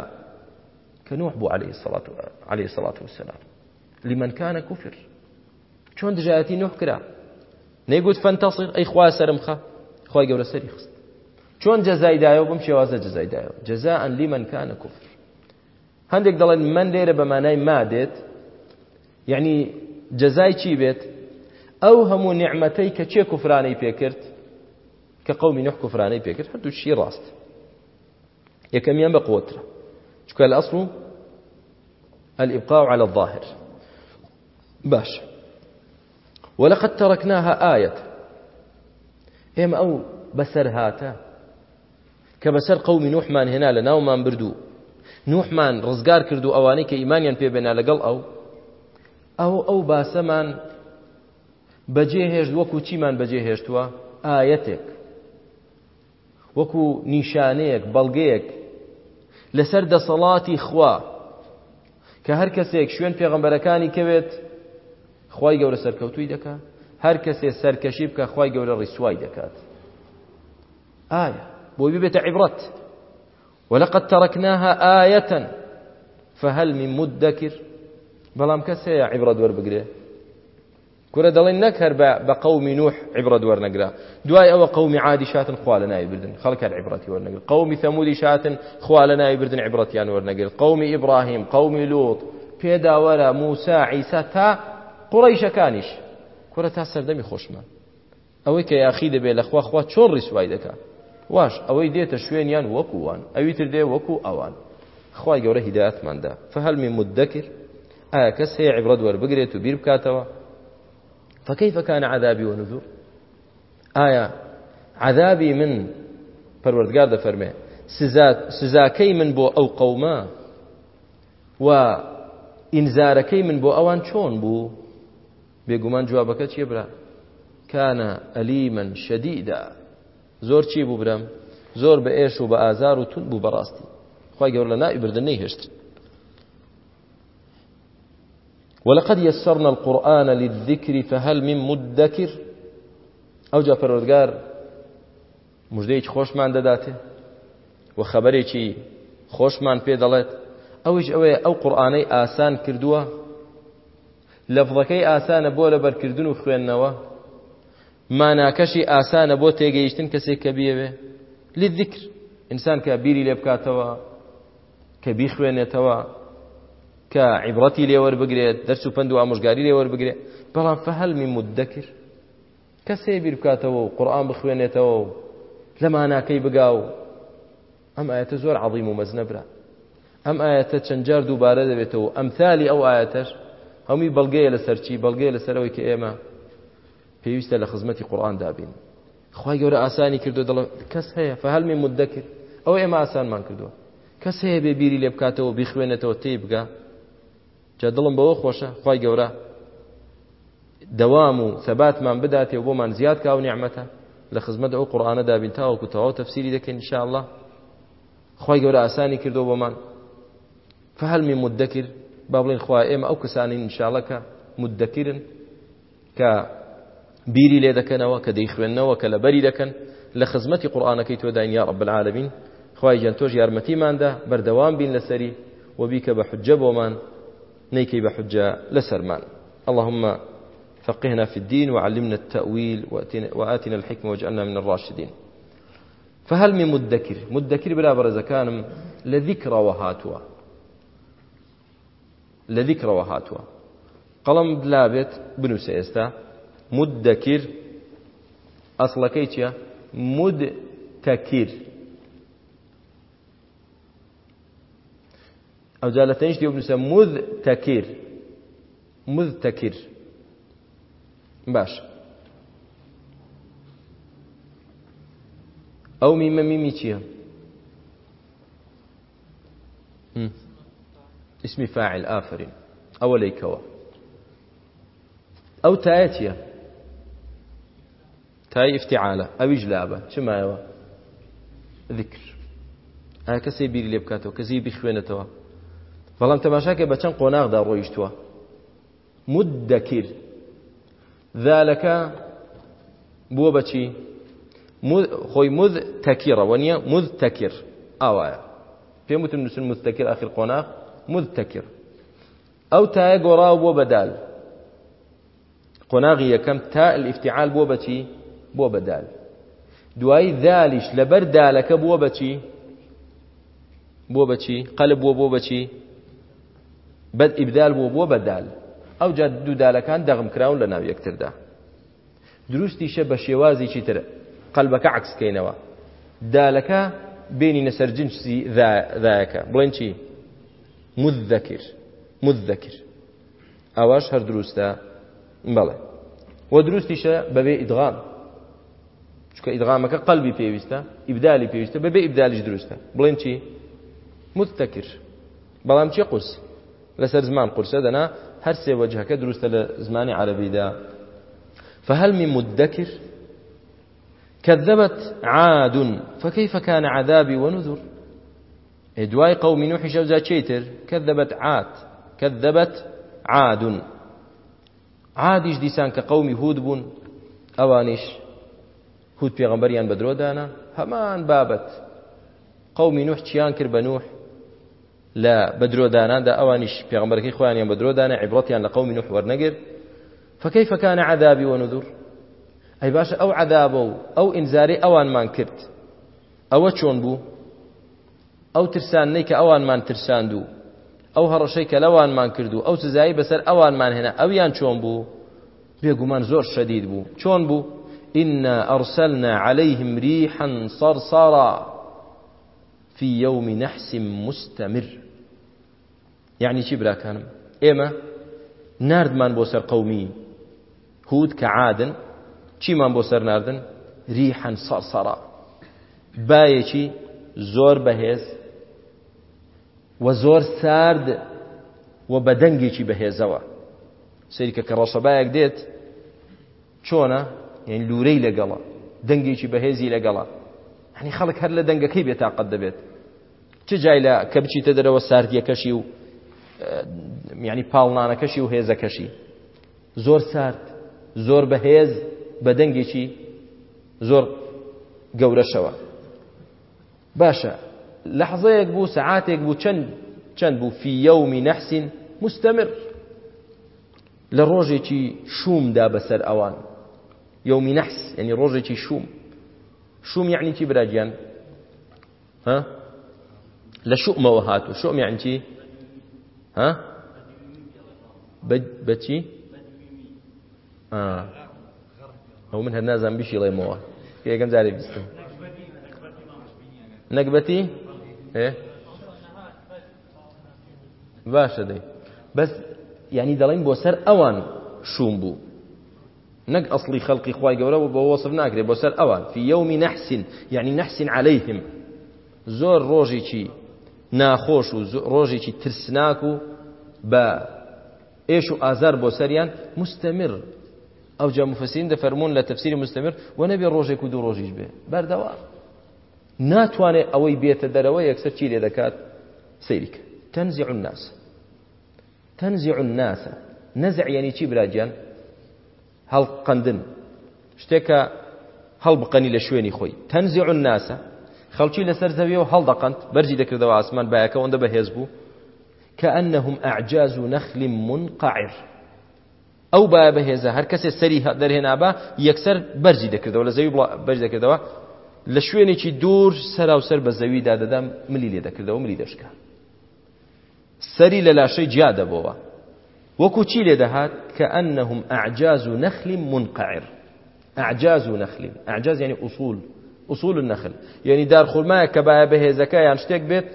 کە نوح بوو عليه الصلاة والسلام لمن كان كفر چۆن دژایەتی نوح کرا نەیگوت فەنتەسیر ئەی خوا سەرم خە خی گەورە سەری خست چۆن جەزای دایەوە بم شێوازە جزای دایەوە جەزا ئەن لیمەنکانە کوفر هەندێک دەڵێن من لێرە بە مانای مادێت یعنی جەزای چی بێت ئەو هەموو نعمەتەی کە چێ کوفرانەی پێکرد کە قەومی نوح کوفرانەی پێکرد هەردوو شی ڕاست یەکەمیان بە قوترە چکە الأصل الإبقاء على الظاهر باش ولقد تركناها آية ئێمە ئەو بەسەر هاتە کە بەسەر قەومی نوحمان هێنا لە ناومان بردو نوحمان ڕزگار کردو ئەوانەی کە ئیمانیان پێبێنا لەگەڵ ئەو ئەو ئەو باسەمان بەجێهێشت وەکو چیمان بەجێهێشتووە ئاەتێک وەکو نیشانەیەک بەڵگەیەک لەسەر دەسەڵاتی خوا کە هەر کەسێک شوێن پێغەمبەرەکانی کەوێت خی گەورە سەرکەوتوی دەکات هەر کەسێ سەرکەشی بکە خی گەورە ڕیسوای دەکات ئایا بۆی ببێتە عیبڕەت ولقد تركناها آية فهل من مدكر بەڵام کەسەیە عیبرە دووەربگرێ کورە دەڵێن نەک هەر بە قەومی نوح عیبرە دووەرنەگرا دوای ئەوە قەومی عادی شاتن خوا لە ناوی بردن خەڵک هەر عیبرەتی وەرنەگر قەومی ثەمودی شاتن خوا لە ناوی بردن عیبرەتیان وەرنەگر قەومی ئیبراهیم قەومی لوط پێداوەرە موسا عیسا تا قڕیشەکانیش کورە تا سەردەمی خۆشمە ئەوەی کە یاخی دەبێت لەخوا خوا چۆن ڕیسوای دەکا واش ئەوەی دێتە شوێنیان وەکووان ئەوی تر دێ وەکو ئەوان خی گەورە هیداەتماندا فهەلمی مدەکرد ئایا کەس هەیە عیبرەت وەربگرێت و بیر بکاتەوە فەکەیفەکان عذابی وەنزور ئایا عذابی من پەروەردگار دەفەرمێ سزاکەی من بۆ ئەو قەومە و ئینزارەکەی من بۆ ئەوان چۆن بوو بێگومان جوابەکە چیە برا کانە ئەلیمەن شەدیدا زۆر چی بوو برم زۆر بە ئێش و بە ئازار و تون بوو بەڕاستی خی گەور لە ناوی بردن نەیهێشت ولقد يسرنا القرآن للذكر فهل من مدكر ئەو جا پەرۆزگار مژدەیەکی خۆشمان دەداتێ و خەبەرێکی خۆشمان پێ دەڵێت ئەوش ئەوەیە ئەو قورآانەی ئاسان کردووە لەفڵەکەی ئاسانە بۆ لە بەرکردن و خوێندنەوە ماناکەشی ئاسانە بۆ تێگەیشتن کەسێک کە بیەوێ لذکر ئینسان کە بیری لێ بکاتەوە کە بیخوێنێتەوە کە عیبڕەتی لێوەربگرێت دەرس و پند و ئامۆژگاری لێوەربگرێت بەڵام فەهەلمی مدەکر کەسێ بیر بکاتەوە و قورآان بخوێنێتەوە و لە ماناکەی بگاو ئەم ئاەتە زۆر عظیم و مەزنەبرا ئەم ئاەتە چەندجار دووبارە دەبێتەوە ئەمثالی ئەو ئاەتەش هەمووی بەڵگەیە لە سەرچی بەڵگەیە لەسەرەوەی کە ئێمە پێویستە لە خزمەتی قورآان دابین خی گەورە ئاسانی کردو دڵ کەس هەیە فهلمی مدە کرد ئەو ئێمە ئاسانمان کردووە کەس هەیە بێ بیری لێ بکاتەوە بیخوێنێتەوە تێی بگە جا دڵم بەوە خۆشە خی گەورە دەوام و سەباتمان بداتێ بۆمان زیاد کا و نیعممەتە لە خزمەت ئەو قورآانە دابین تاوەکو تەواو تەفسیری دەکەین انشاءله خی گەورە ئاسانی کردو بۆمان فهلمی مدە کرد با بڵین خوا ئێمە ئەو کەسانی انشاالەکە مدەکردن کە بیری لێ دەکەنەوە کە دەی خوێندنەوە کە لە بەری دەکەن لە خزمەتی قورآانەکەی تۆداین یا رب العالمین خوای گەن تۆش یارمەتیماندا بەردەوام بین لەسەری وبیکە بە حجە بۆمان نيكي بحجة لسرمان اللهم فقهنا في الدين وعلمنا التأويل وآتنا الحكمة واجعلنا من الراشدين فهل من مدكر مدكر بلا برز كان لذكرى وهاتوا لە دیکڕەوە هاتووە قەڵم بلابێت بنووسە ئێستا مد دەکیر ئەسڵەکەی چییە مد تەکیر ئەوجا لە تەنیش دی بنووسە مد تەکیر مد تەکیر باش ئەو میمە میمی چییە؟ اسمی فاعل ئافرین ئەوە لەیکەوە ئەو تایەتیە تای ئفتیعاە ئەویش لابە چمایەوە ذکر ئایا کەسی بیری لێ بکاتەوە کەزی بخوێنێتەوە بەڵام تەماشاکە بە چەند قۆناغدا ڕۆیشتووە مدەکر ذلەکە بووە بەچی خۆی مد تەکیڕەوە نییە مد تەکر ئاوایە پێم وتم نووسن مستەکر ئاخر قۆناغ مدتەکر ئەو تایە گۆڕاو بۆ بەدال قۆناغی یەکەم تا ئفتیعال بۆ بەچی بۆ بەدال دوایی ذالیش لەبەر دالەکە بووە بەچی بۆ بەچی قەلب بووە بۆ بەچی بەد ئیبدال بووە بۆ بەدال ئەو جا دوو دالەکان دەغم کراون لە ناو یەکتردا دروستیشە بە شێوازیی تر قەلبەکە عکسکەینەوە دالەکە بینی نەسەر جنسی ذایەکە بڵێن چی مدەکر مدەکر ئاواش هەر دروستە بەڵێ وە دروستیشە بەبێ ئیدغام چکە ئیدغامەکە قەلبی پێویستە ئیبدالی پێویستە بەبێ ئیبدالیش دروستە بڵێن چی مدەکر بەڵام چی قورس لەسەر زمان قورسە دەنا هەر سێ وەجهەکە دروستە لە زمانی عەرەبیدا فهل من مدكر كذبت عاد فكيف كان عذابي ونذر دوای قومی نوح شەوزا چێتر كذبت عاد كذبت عاد عادیش دیسان کە قومی هود بوون ئەوانیش هود پێغەمبەریان بە درۆدانا هەمان بابەت قومی نوح چیان کرد بە نوح لە بەدرۆداناندا ئەوانیش پێغمبەرەکەی خۆیانیان بەدرۆدانە عیبڕەتیان لە قومی نوح وەرنەگر فكيف كان عذابي ونذر ئەی باشە ئەو عذابە و ئەو ئینزاری ئەوانمان کرد ئەوە چۆن بوو ئەو ترسان نەی کە ئەوانمان ترساندوو ئەو هەڕەشەی کە لەوانمان کردو ئەو سزایی بەسەر ئەوانمان هێنا ئەویان چۆن بوو بێگومان زۆر شەدید بوو چۆن بوو ئنا ئەرسەلنا عليهلەیهم ریحەن سەرسارا في يوم نحس مستمر یعنی چی براکانم ئێمە نردمان بۆ سەر قومی هود کە عادن چیمان بۆ سەر ناردن ریحەن سەرسەرا بایەکی زۆر بەهێز و زۆر سارد و بە دەنگێکی بەهێزەوە سریکە کە ڕەشەبایەک دێت چۆنە یعنی لورەی لەگەڵە دەنگێکی بەهێزی لەگەڵە هەنی خەڵک هەر لە دەنگەکەی بێتاقەت دەبێت چ جای لە کە بچیتە دەرەوە ساردیەکەشی و میانی پاڵنانەکەشی و هێزەکەشی زۆر سارد زۆر بەهێز بە دەنگێکی زۆر گەورەشەوە باشە لحظەیەک بوو سعاتێک بوو چەند چەند بوو فی یەومی نەحسین مستەمر لە ڕۆژێکی شومدا بەسەر ئەوان یومی نەحس ینی ڕۆژێکی شوم شوم یعنی چی براجیان ها لە شومەوە هاتو شوم یعنی چی ها بەچی ئەو من هەر نازان بیشی ڵێمەوە یەکەم جارێ بیستم نەکبەتی باشە دەی بەس ینی دەڵین بۆ سەر ئەوان شوم بوو نەک ئەسلی خەڵقی خی گەورەەوە بە وەسف ناکرێت بۆ سەر ئەوان فی یومی نەحسین یعنی نەحسین عليهلەیهم زۆر ڕۆژێکی ناخۆش و ڕۆژێکی ترسناک و بە ئێش و ئازار بۆ سەریان مستەمر ئەو جا مفسین دەفەرمونون لە تەفسیری مستەمر وە نەبێ ڕۆژێک و دوو ڕۆژیش بێ بەردەوام ناتوانێت ئەوەی بێتە دەرەوە یەکسەر چی لێ دەکات سەیریکە تەنزیع الناس تەنزیع الناس نەزع یعنی چی براجیان هەڵقەندن شتێکە هەڵبقەنی لە شوێنی خۆی تەنزیع الناس خەڵکی لەسەر زەویەوە هەڵدەقەند بەرجی دەکردەوە ئاسمان بایەکە ئەوەندە بەهێز بوو كأنهم أعجاز نخل منقعر ئەو با بەهێزە هەر کەسێ سەری دەرهێنابا یەکسەر بەرجی دەکردەوە لە زەوی بەرج دەکردەوە لە شوێنێکی دوور سەراوسەر بە زەویدا دەدەم ملی لێ دەکردەوە ملی دەشکە سەری لە لاشەی جیا دەبەوە وەکو چی لێ دەهات کە ئەنەهم ئەعجاز و نەخلی منقعر ئەعجاز و نەخلی ئەعجاز یعنی ئوسول ئوسول النخل یعنی دارخورمایە کە باە بەهێزەکە یان شتێک بێت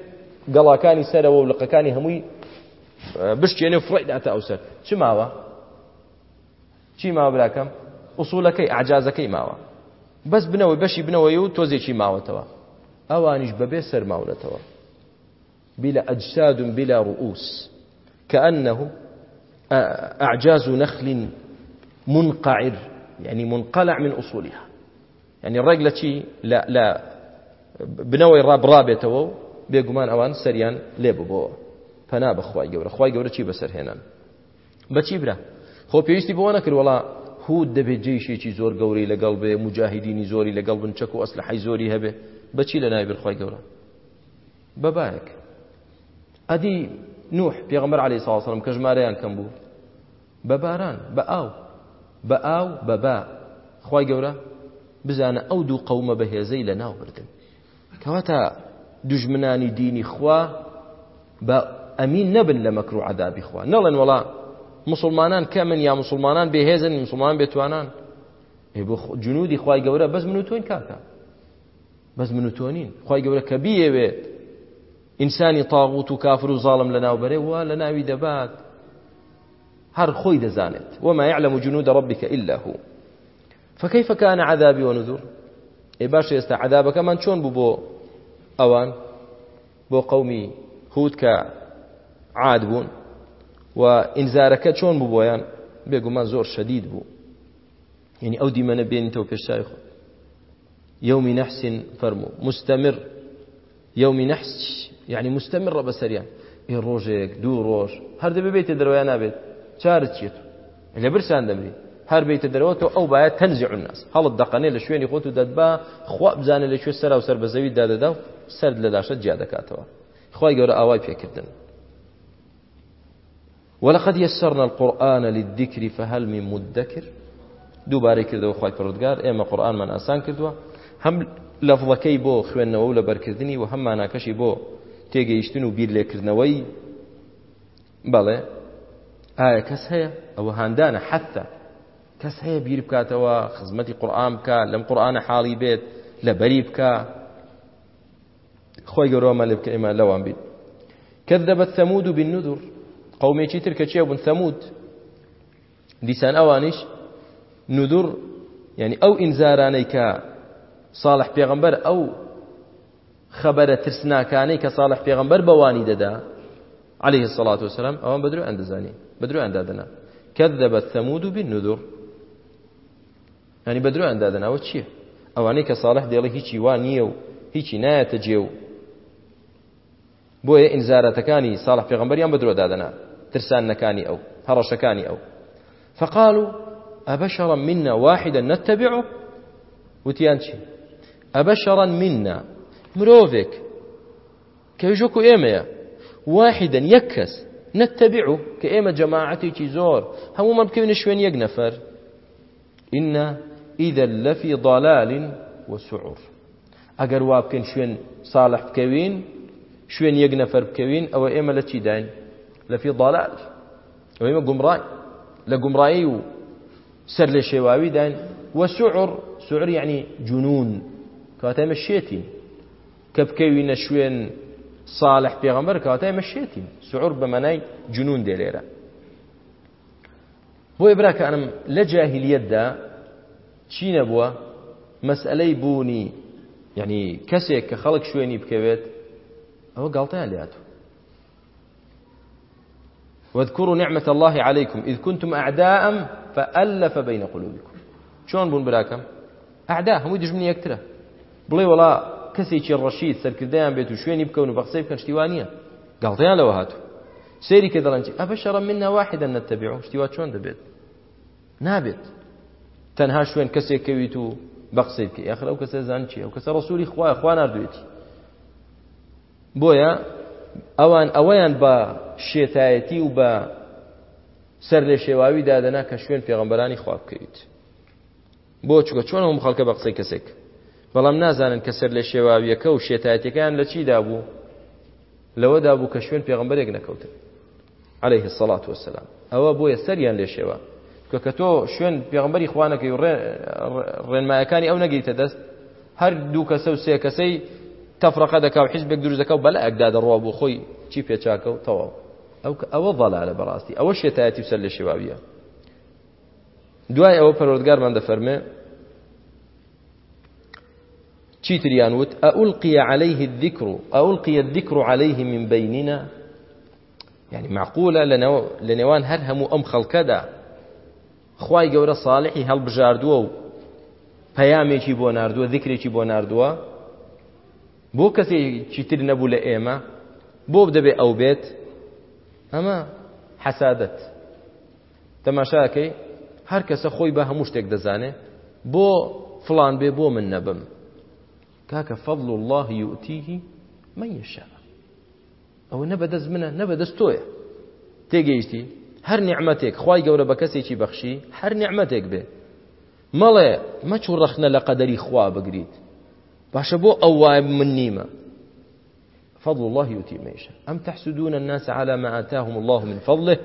گەڵاکانی سەرەوە و لقەکانی هەمووی بشتێنێ فڕیداتە ئەو سەر چ ماوە چی ماوە براکەم ئوسولەکەی ئاجازەکەی ماوە بەس بنەوەی بەشی بنەوەی و تۆزێکی ماوەتەوە ئەوانیش بەبێ سەرماونەتەوە بلا أجساد بلا رؤوس كأنه أعجاز نخل منقعر يعني منقلع من أصولها يعني الرجل تي لا لا بنوي راب رابتەوە بێگومان ئەوان سەریان لێ ببەوە پەنا بەخوای گەورە خی گەورە چی بەسەرهێنان بەچی برا خۆ پێویستی بۆ نەکرد وڵا هود دەبێت جێشێکی زۆر گەوری لەگەڵ بێ مجاهدینی زۆری لەگەڵ بن چەک و ئەسلحی زۆری هەبێ بەچی لە ناوی بخوای گەورە بەبایەک ئەدی نوح پێغمبەر علی ساڵسەڵم کە ژمارەیان کەم بوو بە باران بە ئاو بە ئاو بە با خی گەورە بزانە ئەو دوو قەومە بەهێزەی لە ناو بردن کەواتە دوژمنانی دینی خوا بە ئەمین نەبن لە مەکر و عدابی خوا نەڵێن وەڵام مسلمانان کەمن یا مسلمانان بێهێزن مسلمان بێتوانان جنودی خی گەورە بەس من و تۆین کاکە بەس من و تۆنین خی گەورە کە بیەوێت ئینسانی تاغوت و کافر و زاڵم لە ناوبەرێ وە لە ناوی دەبات هەر خۆی دەزانێت وما يعلم جنود ربك إلا هو فكيف كان عذابي ونذر ئێ باش ئێستا عذابەکەمان چۆن بوو بۆ ئەوان بۆ قومی هود کە عاد بوون و ئینزارەکە چۆن بوو بۆیان بێگومان زۆر شەدید بوو یعنی ئەو دیمەنە بێنیتەوە پێشای خۆ یومی نەحسین فەرموو مستەمر یومی نەحس یعنی مستەمرڕە بەسەریان ئێ ڕۆژێک دوو ڕۆژ هەر دەبێ بێتە دەرەوەیان نابێت چارت چێت لە برسان دەمری هەر بێتە دەرەوە تۆ ئەو باید تەنزی عناس هەڵت دەقەنێ لە شوێنی خۆت و دەدبا خوا بزانێت لەکوێ سەرا و سەر بەزەوی دادەدا و سرد لە داشت جیا دەکاتەوە خی گەورە ئاوای پێکردن ولقد يسرنا القرآن للذكر فهل من مدكر دووبارەی کردەوە خی پرودگار ئێمە قورآانمان ئاسان کردووە هەم لەفڵەکەی بۆ خوێندنەوە و لە بەرکردنی و هەم ماناکەشی بۆ تێگەیشتن و بیر لێکردنەوەی بەڵێ ئایا کەس هەیە ئەوە هەندانە حتا کەس هەیە بیر بکاتەوە خزمەتی قورآام بکە لەم قورآانە حاڵی بێت لە بەری بکە خۆی گەۆمە لێ بکە ئێمە لەوان بیت کەس دەبەت سەمود و بین نودور قومێکی ترکە چیە بوون سەموت دیسان ئەوانیش نودور یعنی ئەو ئینزارانەی کە ساڵح پێغمبەر ئەو خەبەرە ترسناکانەی کە ساڵح پێغمبەر بەوانی دەدا عليه الصلاة والسلام ئەوان بەدرو ئەندزانی بەدرو ئەندادنا كذبت ثمود بالنذر يعني بدرو ئەندادنا ئەوە چییە ئەوانەی کە ساڵح دێڵی هیچی وا نییە و هیچی نایەتە جێ و بۆیە ئینزارەتەکانی ساڵح پێغمبەریان بەدرۆ دادەنا ترسانەکانی ئەو هەڕەشەکانی ئەو فقالوا أبشرا منا واحدا نتبعه وتیان چی أبشرا منا مرۆڤێک کە ژۆک و ئێمەیە واحدا یەک کەس نتبعه کە ئێمە جەماعەتێکی زۆر هەمومان بکەونە شوێن یەک نەفەر إنا إذا لفي ضلال وسعور ئەگەر وا بکەن شوێن ساڵح بکەوین شوێن یەک نەفەر بکەوین ئەوە ئێمە لە چی داین لفي ضلال وهي قمراي لقمراي سر لشواوي دان وسعر سعر يعني جنون كاتا مشيتين كبكوين شوين صالح بيغمبر كاتا مشيتين سعر بمناي جنون ديليرا بۆ ئێبرا کە ئەم لە جاهلیەتدا چی نەبووە مەسئلەی بوونی یعنی کەسێک کە خەڵک شوێنی بکەوێت ئەوە گاڵتەیان لات واذكروا نعمة الله عليكم إذ كنتم أعداء فألف بين قلوبكم شلون بون براكم أعداء هم يدجمني يكتره بڵێ وڵا کەسێکی ڕەشید سەرکردیان بێت و شوێنی بکەون و بەخسەی بکەن شتیوانە گڵتیان لەوە هاتو سێری کە دەڵەن ئەبە شەڕە منە واحدە نەتەبیع شتیوا چۆن دەبێت نابێت تەنها شوێن کەسێک کەویت و بەخسەی بکە یخرە و کەسە زان چیە و کەسە ڕسووری خوای خوا نردوێتی بۆیە ئەوان ئەوەیان بە شێتایەتی و بە سەر لە شێواوی دادەنا کە شوێن پێغمبەرانی خواب بکەیت بۆ چکە چۆن ئەوم خەڵکە بە قسەی کەسێک بەڵام نازانن کە سەر لە شێواویەکە و شێتایەتەکەیان لە چیدا بوو لەوەدا بوو کە شوێن پێغمبەرێک نەکەوتن عليه الصلاة والسلام ئەوە بۆیە سەریان لێ شێوە کە کە تۆ شوێن پێغمبەری خوانەکەی و ڕێنمایەکانی ئەو نەگەیتە دەست هەر دوو کەسە و سێ کەسەی تەفرەقە دەکا و حیزبێک دروست دەکە و بەلە ئەگدا دەڕوا بۆ خۆی چی پێچاکە و تەواو ئەو ئەوە ضەلالە بەڕاستی ئەوە شێتایەتی سەر لە شێواویە دوای ئەوە پەروەردگارمان دەفەرمێ چیتریان وت ئەولقی عليه الذكر ئەولقی الذكر عليه من بيننا يعني معقولة لنوان هر همو أم خلقدا خواي قورة صالحي هل بجاردوا و پەیامێکی بۆ نردووە ذکرێکی بۆ نردووە بۆ کەسێکی تر نەبوو لە ئێمە بۆ دەبێ ئەو بێت ئەمە حەسادەت تەماشاکەی هەر کەسە خۆی بە هەموو شتێک دەزانێ بۆ فلان بێ بۆ من نەبم کاکە فەضل الله یوتیهی من یشا ئەوە نە بەدەست منە نە بەدەست تۆیە تێگەیشتی هەر نیعممەتێک خی گەورە بە کەسێکی بەخشی هەر نیعممەتێک بێ مەڵێ مەچوو ڕەخنە لە قەدەری خوا بگریت باشە بۆ ئەو وای من نیمە فضل الله يؤتي من يشاء أم تحسدون الناس على ما آتاهم الله من فضله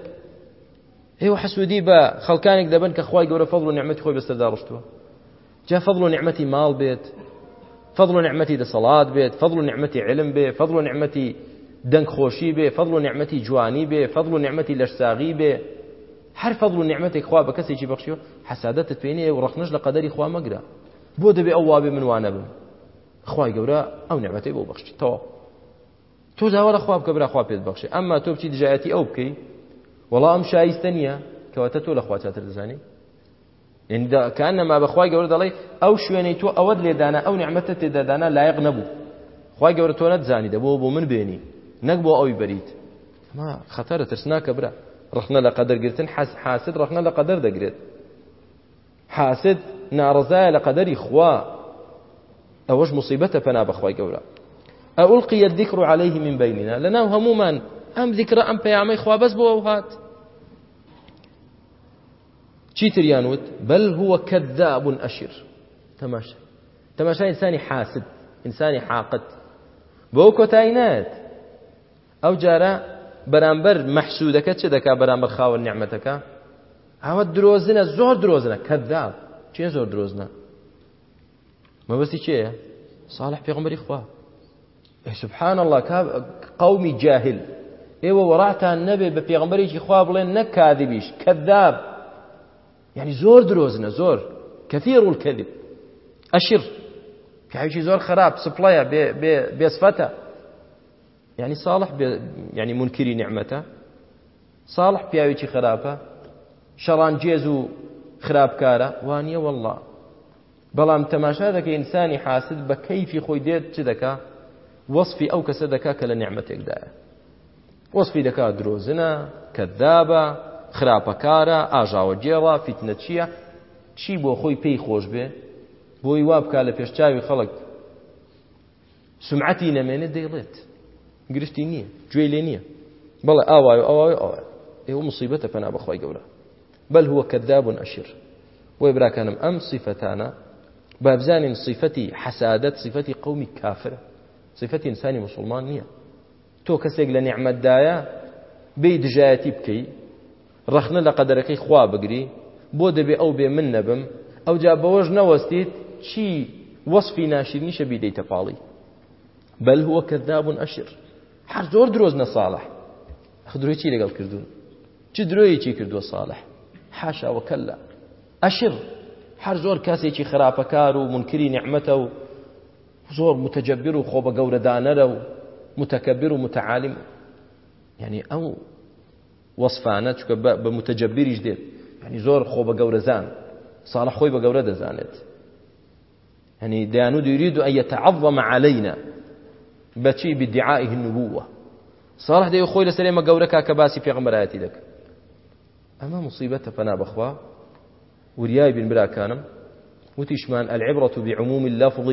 هي حسودي با خلقانك دبن كخواي قورة فضل نعمتي خوي بس دارشتوا جاء فضل نعمتي مال بيت فضل نعمتي صلاة بيت فضل نعمتي علم بيت فضل نعمتي دنك خوشي بيت فضل نعمتي جواني بيت فضل نعمتي لشساغي بيت هەر فەضل و نعممەێک خوا بە کەسێکی بەخشیەوە حەسادەت پێێنێ و ڕخنش لە قەدەری خوا مەگرە بۆ دەبێ ئەو وابێ منوانە بم خی گەورە ئەو نعمەتی بۆ بەخشی تەوە تۆ داوەرە خواب کە برا خوا پێت بەخشی ئەمما تۆ بچی دژایەتی ئەو بکەی وەڵام شایستە نییە کەواتە تۆ لە خواتر دەزانی کەنەما بەخوای گەورە دەڵێ ئەو شوێنەی تۆ ئەوەت لێدانا ئەو نعممەتە تێدادانا لایەق نەبوو خی گەورە تۆ نەتزانی دەبەوە بۆ من بێنی نەک بۆ ئەوی بەریت ئەما خەتەرە ترسناکە برا ڕخنە لە قەدەرگرتن حاسد ڕخنە لە قەدەر دەگرێت حاسد ناڕزایە لە قەدەری خوا ئەوەش مصیبەتە پەنا بەخوای گەورە ئەولقی الذکر عليه من بیننا لەناو هەمومان ئەم ذکرە ئەم پەیامەی خوا بەس بۆ ئەو هات چی تریانوت بل هو كذاب أشر تماشا تماشا إنساني حاسد إنساني حاقد بۆ کۆتایی نات ئەو جارە بەرامبەر مەحسوودەکە چ دەکا بەرامبەر خاوە نعممەتەکە ئەوە درۆزنە زۆر درۆزنە کەدا چێ زۆر درۆزنە مەبەستی چێە صالح پێغمبەری خوا سبحان الله قومی جاهل ئێوە وەڕاتان نەبێ بە پێغمبەرێکی خوا بڵێن نەکادبیش کەذاب یعنی زۆر درۆزنە زۆر کەثیر و کەذب ئەشر پیاوێکی زۆر خراپ سپڵەیە بێسفەتە یعنی صالح یعنی منکری نعمەتە صالح پیاوێکی خراپە شەڕان جێز و خراپکارە وانە والله بەڵام تەماشا دەکە ئینسانی حاسد بە کەیفی خۆی دێت چ دەکا وەصفی ئەو کەسە دەکا کە لە نعممەتێکدایە وەصفی دەکا درۆزنە کەدابە خراپەکارە ئاژاوە جێڵە فیتنە چییە چی بۆ خۆی پێی خۆش بێ بۆی وا بکە لە پێشچاوی خەڵک سمعەتی نەمێنێت دەیڵێت گرفتی نییە گوێی لێ نییە بەڵێ ئاوای ئەوای ئەوە ئێوە مصیبەتە پەنا بەخوای گەورە بەل هو کەدابوون ئەشیر بۆی براکانم ئەم سیفەتانە بابزانین صفەتی حەسادەت صفەتی قومی کافرە صفەتی ئینسانی مسلمان نییە تۆ کەسێک لە نیعممەدایە بێ دژایەتی بکەی ڕەخنە لە قەدەرەکەی خوا بگری بۆ دەبێ ئەو بێ من نەبم ئەو جا بەوەش نەوەستیت چی وەصفی ناشیرنی شە بیدەیتە پاڵی بەل هو کەذابون ئەشر هەر زۆر درۆز نەساڵح خدرۆی چی لەگەڵ کردوون چ درۆیەکی کردووە ساڵح حاشاوەکەلا ئەشر هەر زۆر کەسێکی خراپەکار و منکری نعممەتە و زۆر متەجەبیر و خۆ بە گەورەدانەرە و متەکەبیر و متعالیم یعنی ئەو وەصفانە چکە بە متەجەبیریش دێت ینی زۆر خۆ بە گەورەزان ساڵە خۆی بە گەورە دەزانێت هەنی دەیانود یرید و ئە یتەعظەمە علينا بەچی بدعائه النبوة صالح دەی خۆی لەسەر ئێمە گەورە کا کە باسی پێغمبەرایەتی دەکە ئەمە مصیبەتە پەنا بەخوا وریای بن براکانم وتیشمان العبرة بعموم اللفظ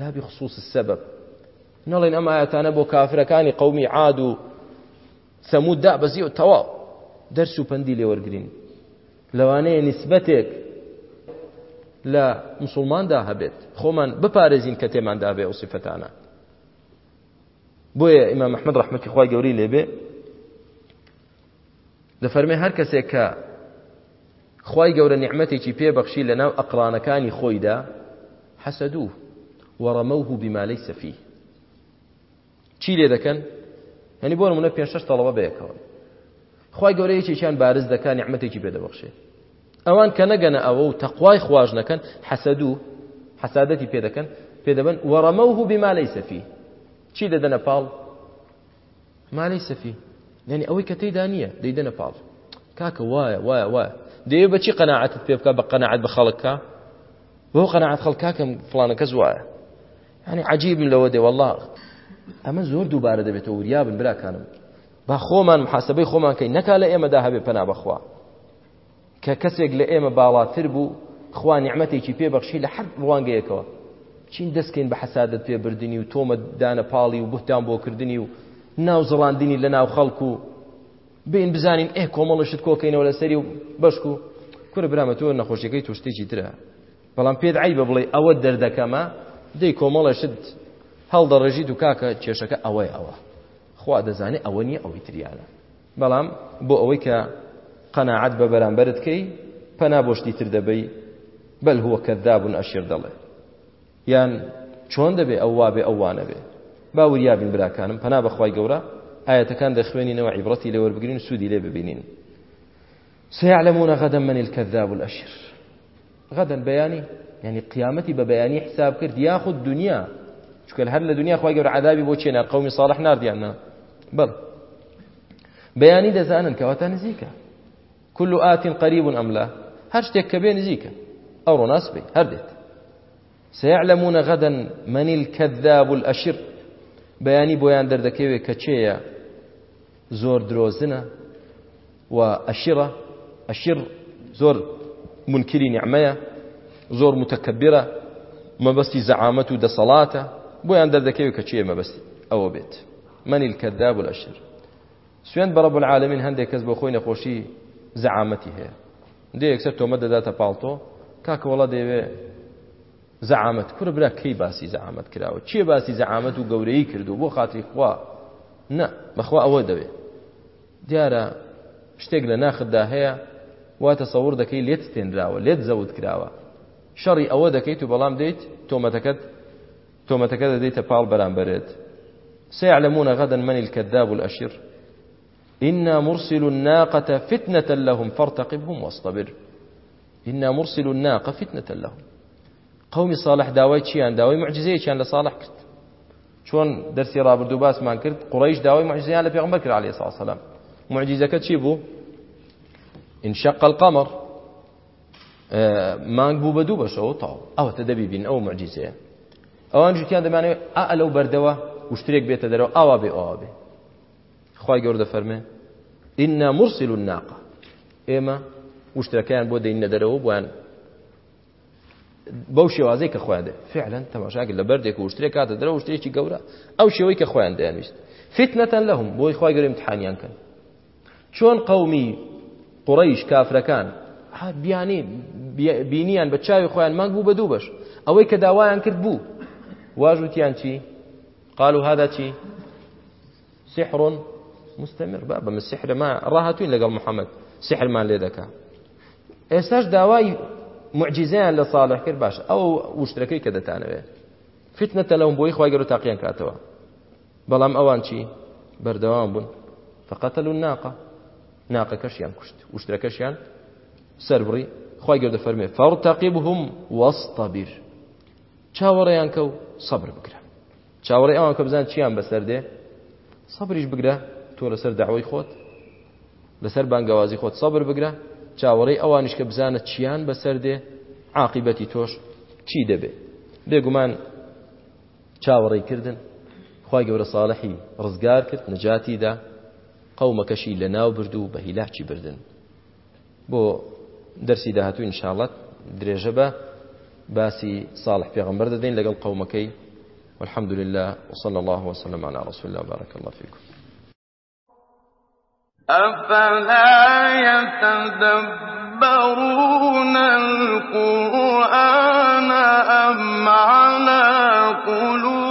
لا بخصوص السبب نەڵێن ئەم ئاەتانە بۆ کافرەکانی قومی عاد و سەموددا بەزی و تەواو دەرس و پەندی لێوەرگین لەوانەیە نسبەتێک لە مسلماندا هەبێت خۆمان بپارێزین کە تێماندا بێ ئەو سفەتانە بۆیە ئیما مححمد ڕحمەتی خی گەوری لێبێ دەفەرمێ هەر کەسێک کە خی گەورە نیحمەتێکی پێبەخشی لەناو ئەقرانەکانی خۆیدا حەسەدوو وەڕەمەوه بیمالەی سەفی چی لێ دەکەن هەنی بۆ منە پێ شش تەڵەوە بەیەکەوە خی گەورەیەکییان بارز دەکان نیحمەتێکی پێدەبخشێ ئەوان کە نەگەنە ئەوە و تەخوای خواش نەکەن حەسەدوو حەسادەتی پێدەکەن پێدەبن وەڕەمەوه بیمالەی سەفی چی دەدەنە پاڵ مالەی سەفی یعنی ئەوەی کە تێدا نییە دەیدەنە پاڵ کاکە وایە وایە وایە دەیە بەچی قەنەعەتت پێ بکە بە قەنەعەت بە خەڵکە بۆ قەنەعەت خەڵکاکەم فلانەکە زوایە ینی عجیبم لەوە دێ والله ئەمە زۆر دووبارە دەبێتەوە وریا بن براکانم با خۆمان محاسبەی خۆمان کەی نەکا لە ئێمەدا هەبێ پەنا بەخوا کە کەسێک لە ئێمە باڵاتر بوو خوا نیعممەتێکی پێبەخشی لە حەر ڕوانگەیەکەوە چین دەستکەین بە حەسادت پێبردننی و تۆمە دانە پاڵی و بوتان بۆ کردننی و ناوزەڵاندنی لە ناو خەڵکو و بین بزانین ئێ کۆمەڵشت کۆکەینەوە لە سەری و بەشک و کورە برامە تۆ نەخۆشیەکەی توشتێکی درە بەڵام پێت عی بە بڵێ ئەوە دەردەکەمە دەی کۆمەڵەشت هەڵدەڕێژیت و کاکە کێشەکە ئەوەی ئەوە خوا دەزانێت ئەوە نییە ئەوەی تریانە بەڵام بۆ ئەوەی کە قەنەعەت بە بەرامبەرت کەی پەنا بۆشتی تر دەبەی بەل هوە کەدابوون ئەشیر دەڵێ یان چۆن دەبێ ئەو وابێ ئەوانە بێ باوریابین براکانم پەنا بەخوای گەورە ئاەتەکان دەخوێنینەوە عیبەتی لە وەربگرین سوودی لێ ببینین سيعلمون غدا من الكذاب الأشر غدا بياني يعني قيامتي ببياني حساب كرد ياخذ دنيا شكل هل الدنيا خواهي قبر عذابي بوچينا قومي صالح نار ديانا بل بياني دزانا كواتا نزيكا كل آت قريب أم لا هر شتێک کە بێ نزیکە ئەو ڕۆناسبی هەردێت سيعلمون غدا من الكذاب الأشر بياني بۆیان دەردەکەوێت کە چێە زۆر درۆزنە و ئەشیرە ئەشیر زۆر منکری نیعمەیە زۆر متەکەبیرە مەبەستی زەعامەت و دەسەڵاتە بۆیان دەردەکەوێت کە چیە مەبەستی ئەوە بێت منیل کەداب و لەشر سوێن بە ڕەب العالمین هەندێک کەس بە خۆی نەخۆشی زەعامەتی هەیە دێ یەکسەر تۆمە دەداتە پاڵتۆ کاکە وڵا دەیەوێ زەعامەت کورە برا کەی باسی زەعامەت کراوە چیە باسی زەعامەت و گەورەی کردو بۆ خاتری خوا نە بەخوا ئەوە دەوێت دیارە شتێک لە ناخدا هەیە واتە سەور دەکەی لێت تێنراوە لێت زەوت کراوە شەڕی ئەوە دەکەیت و بەڵام دەیت تۆمەتەکەت تۆمەتەکە دەدەیتە پاڵ بەرامبەرێت سيعلمون غدا من الكذاب الأشر إنا مرسل الناقة فتنة لهم فارتقبهم واصطبر إنا مرسل الناقة فتنة لهم قومي صالح داوای چیان داوای معجزەیەکیان لە صالح کرد چۆن دەرسی ڕابردوو باسمان کرد قڕیش داوای معجزیان لە پێغمبەر کرد عليه الصلاة والسلام معجزەکە چی بوو انشق القمر مانگ بوو بە دوو بەشەوە تاو ئەوە تە دەبیبین ئەو معجزەیە ئەوان جوتیان دەمانوێت ئا ئەلەو بەردەوە وشترێک بێتە دەرەوە ئاوا بێ ئەوە بێ خی گەوردە فەرمێ ئنا مرسل و ناقا ئێمە وشتەکەیان بۆ دەینە دەرەوە بوان بەو شێوازەی کە خوێندێ فعلەن تەماشاگر لە بەردێک و شتێک کاتە دەرەوە شتێکی گەورە ئەو شێوەی کە خۆیان دەیانویست فتنەتەن لەهم بۆی خخوای گەوری امتحانیان کردن چۆن قومی قڕیش کافرەکان بیانی بینیان بە چاوی خۆیان مانگ بوو بە دوو بەش ئەوەی کە داوایان کرد بوو واژوتیان چی قالوا هذا چی سحر مستمر بابا من سحر ما ڕاهاتوین لەگەڵ محەممەد سحرمان لێ دەکا ئێستاش داوای معجزیان لە ساڵح کرد باش ئەو وشتەکەی کە دەتانەوێت فتنەتە لەم بۆی خخوای گەرو تاقییان کاتەوە بەڵام ئەوان چی بەردەوام بوون فقەتەل و ناقە ناقەکەشیان کوشت وشتەکەشیان سەرڕی خی گەوردە فەرمێ فەڕتەقیب هم وەستەبیر چاوەڕێیان کە و سەبر بکرە چاوەڕێ ئەوان کە بزان چیان بەسەر دێ سەبریش بگرە تۆ لەسەر داوای خۆت لەسەر بانگەوازی خۆت سەبر بگرە چاوەڕێی ئەوانش کە بزانە چیان بەسەر دێ عاقیبەتی تۆش چی دەبێ بێگومان چاوەڕێی کردن خی گەورە ساڵحی ڕزگار کرد نەجاتی دا قەومەکەشی لە ناو برد و بە هیلاکی بردن بۆ دەرسی داهاتوو انشاءڵەت درێژە بە باسی صالح پێغمبەر دەدەین لەگەڵ قەومەکەی والحمد لله وصلى الله وسلم على رسول الله بارك الله فيكم أفلا يتدبرون القرآن أم على قلوب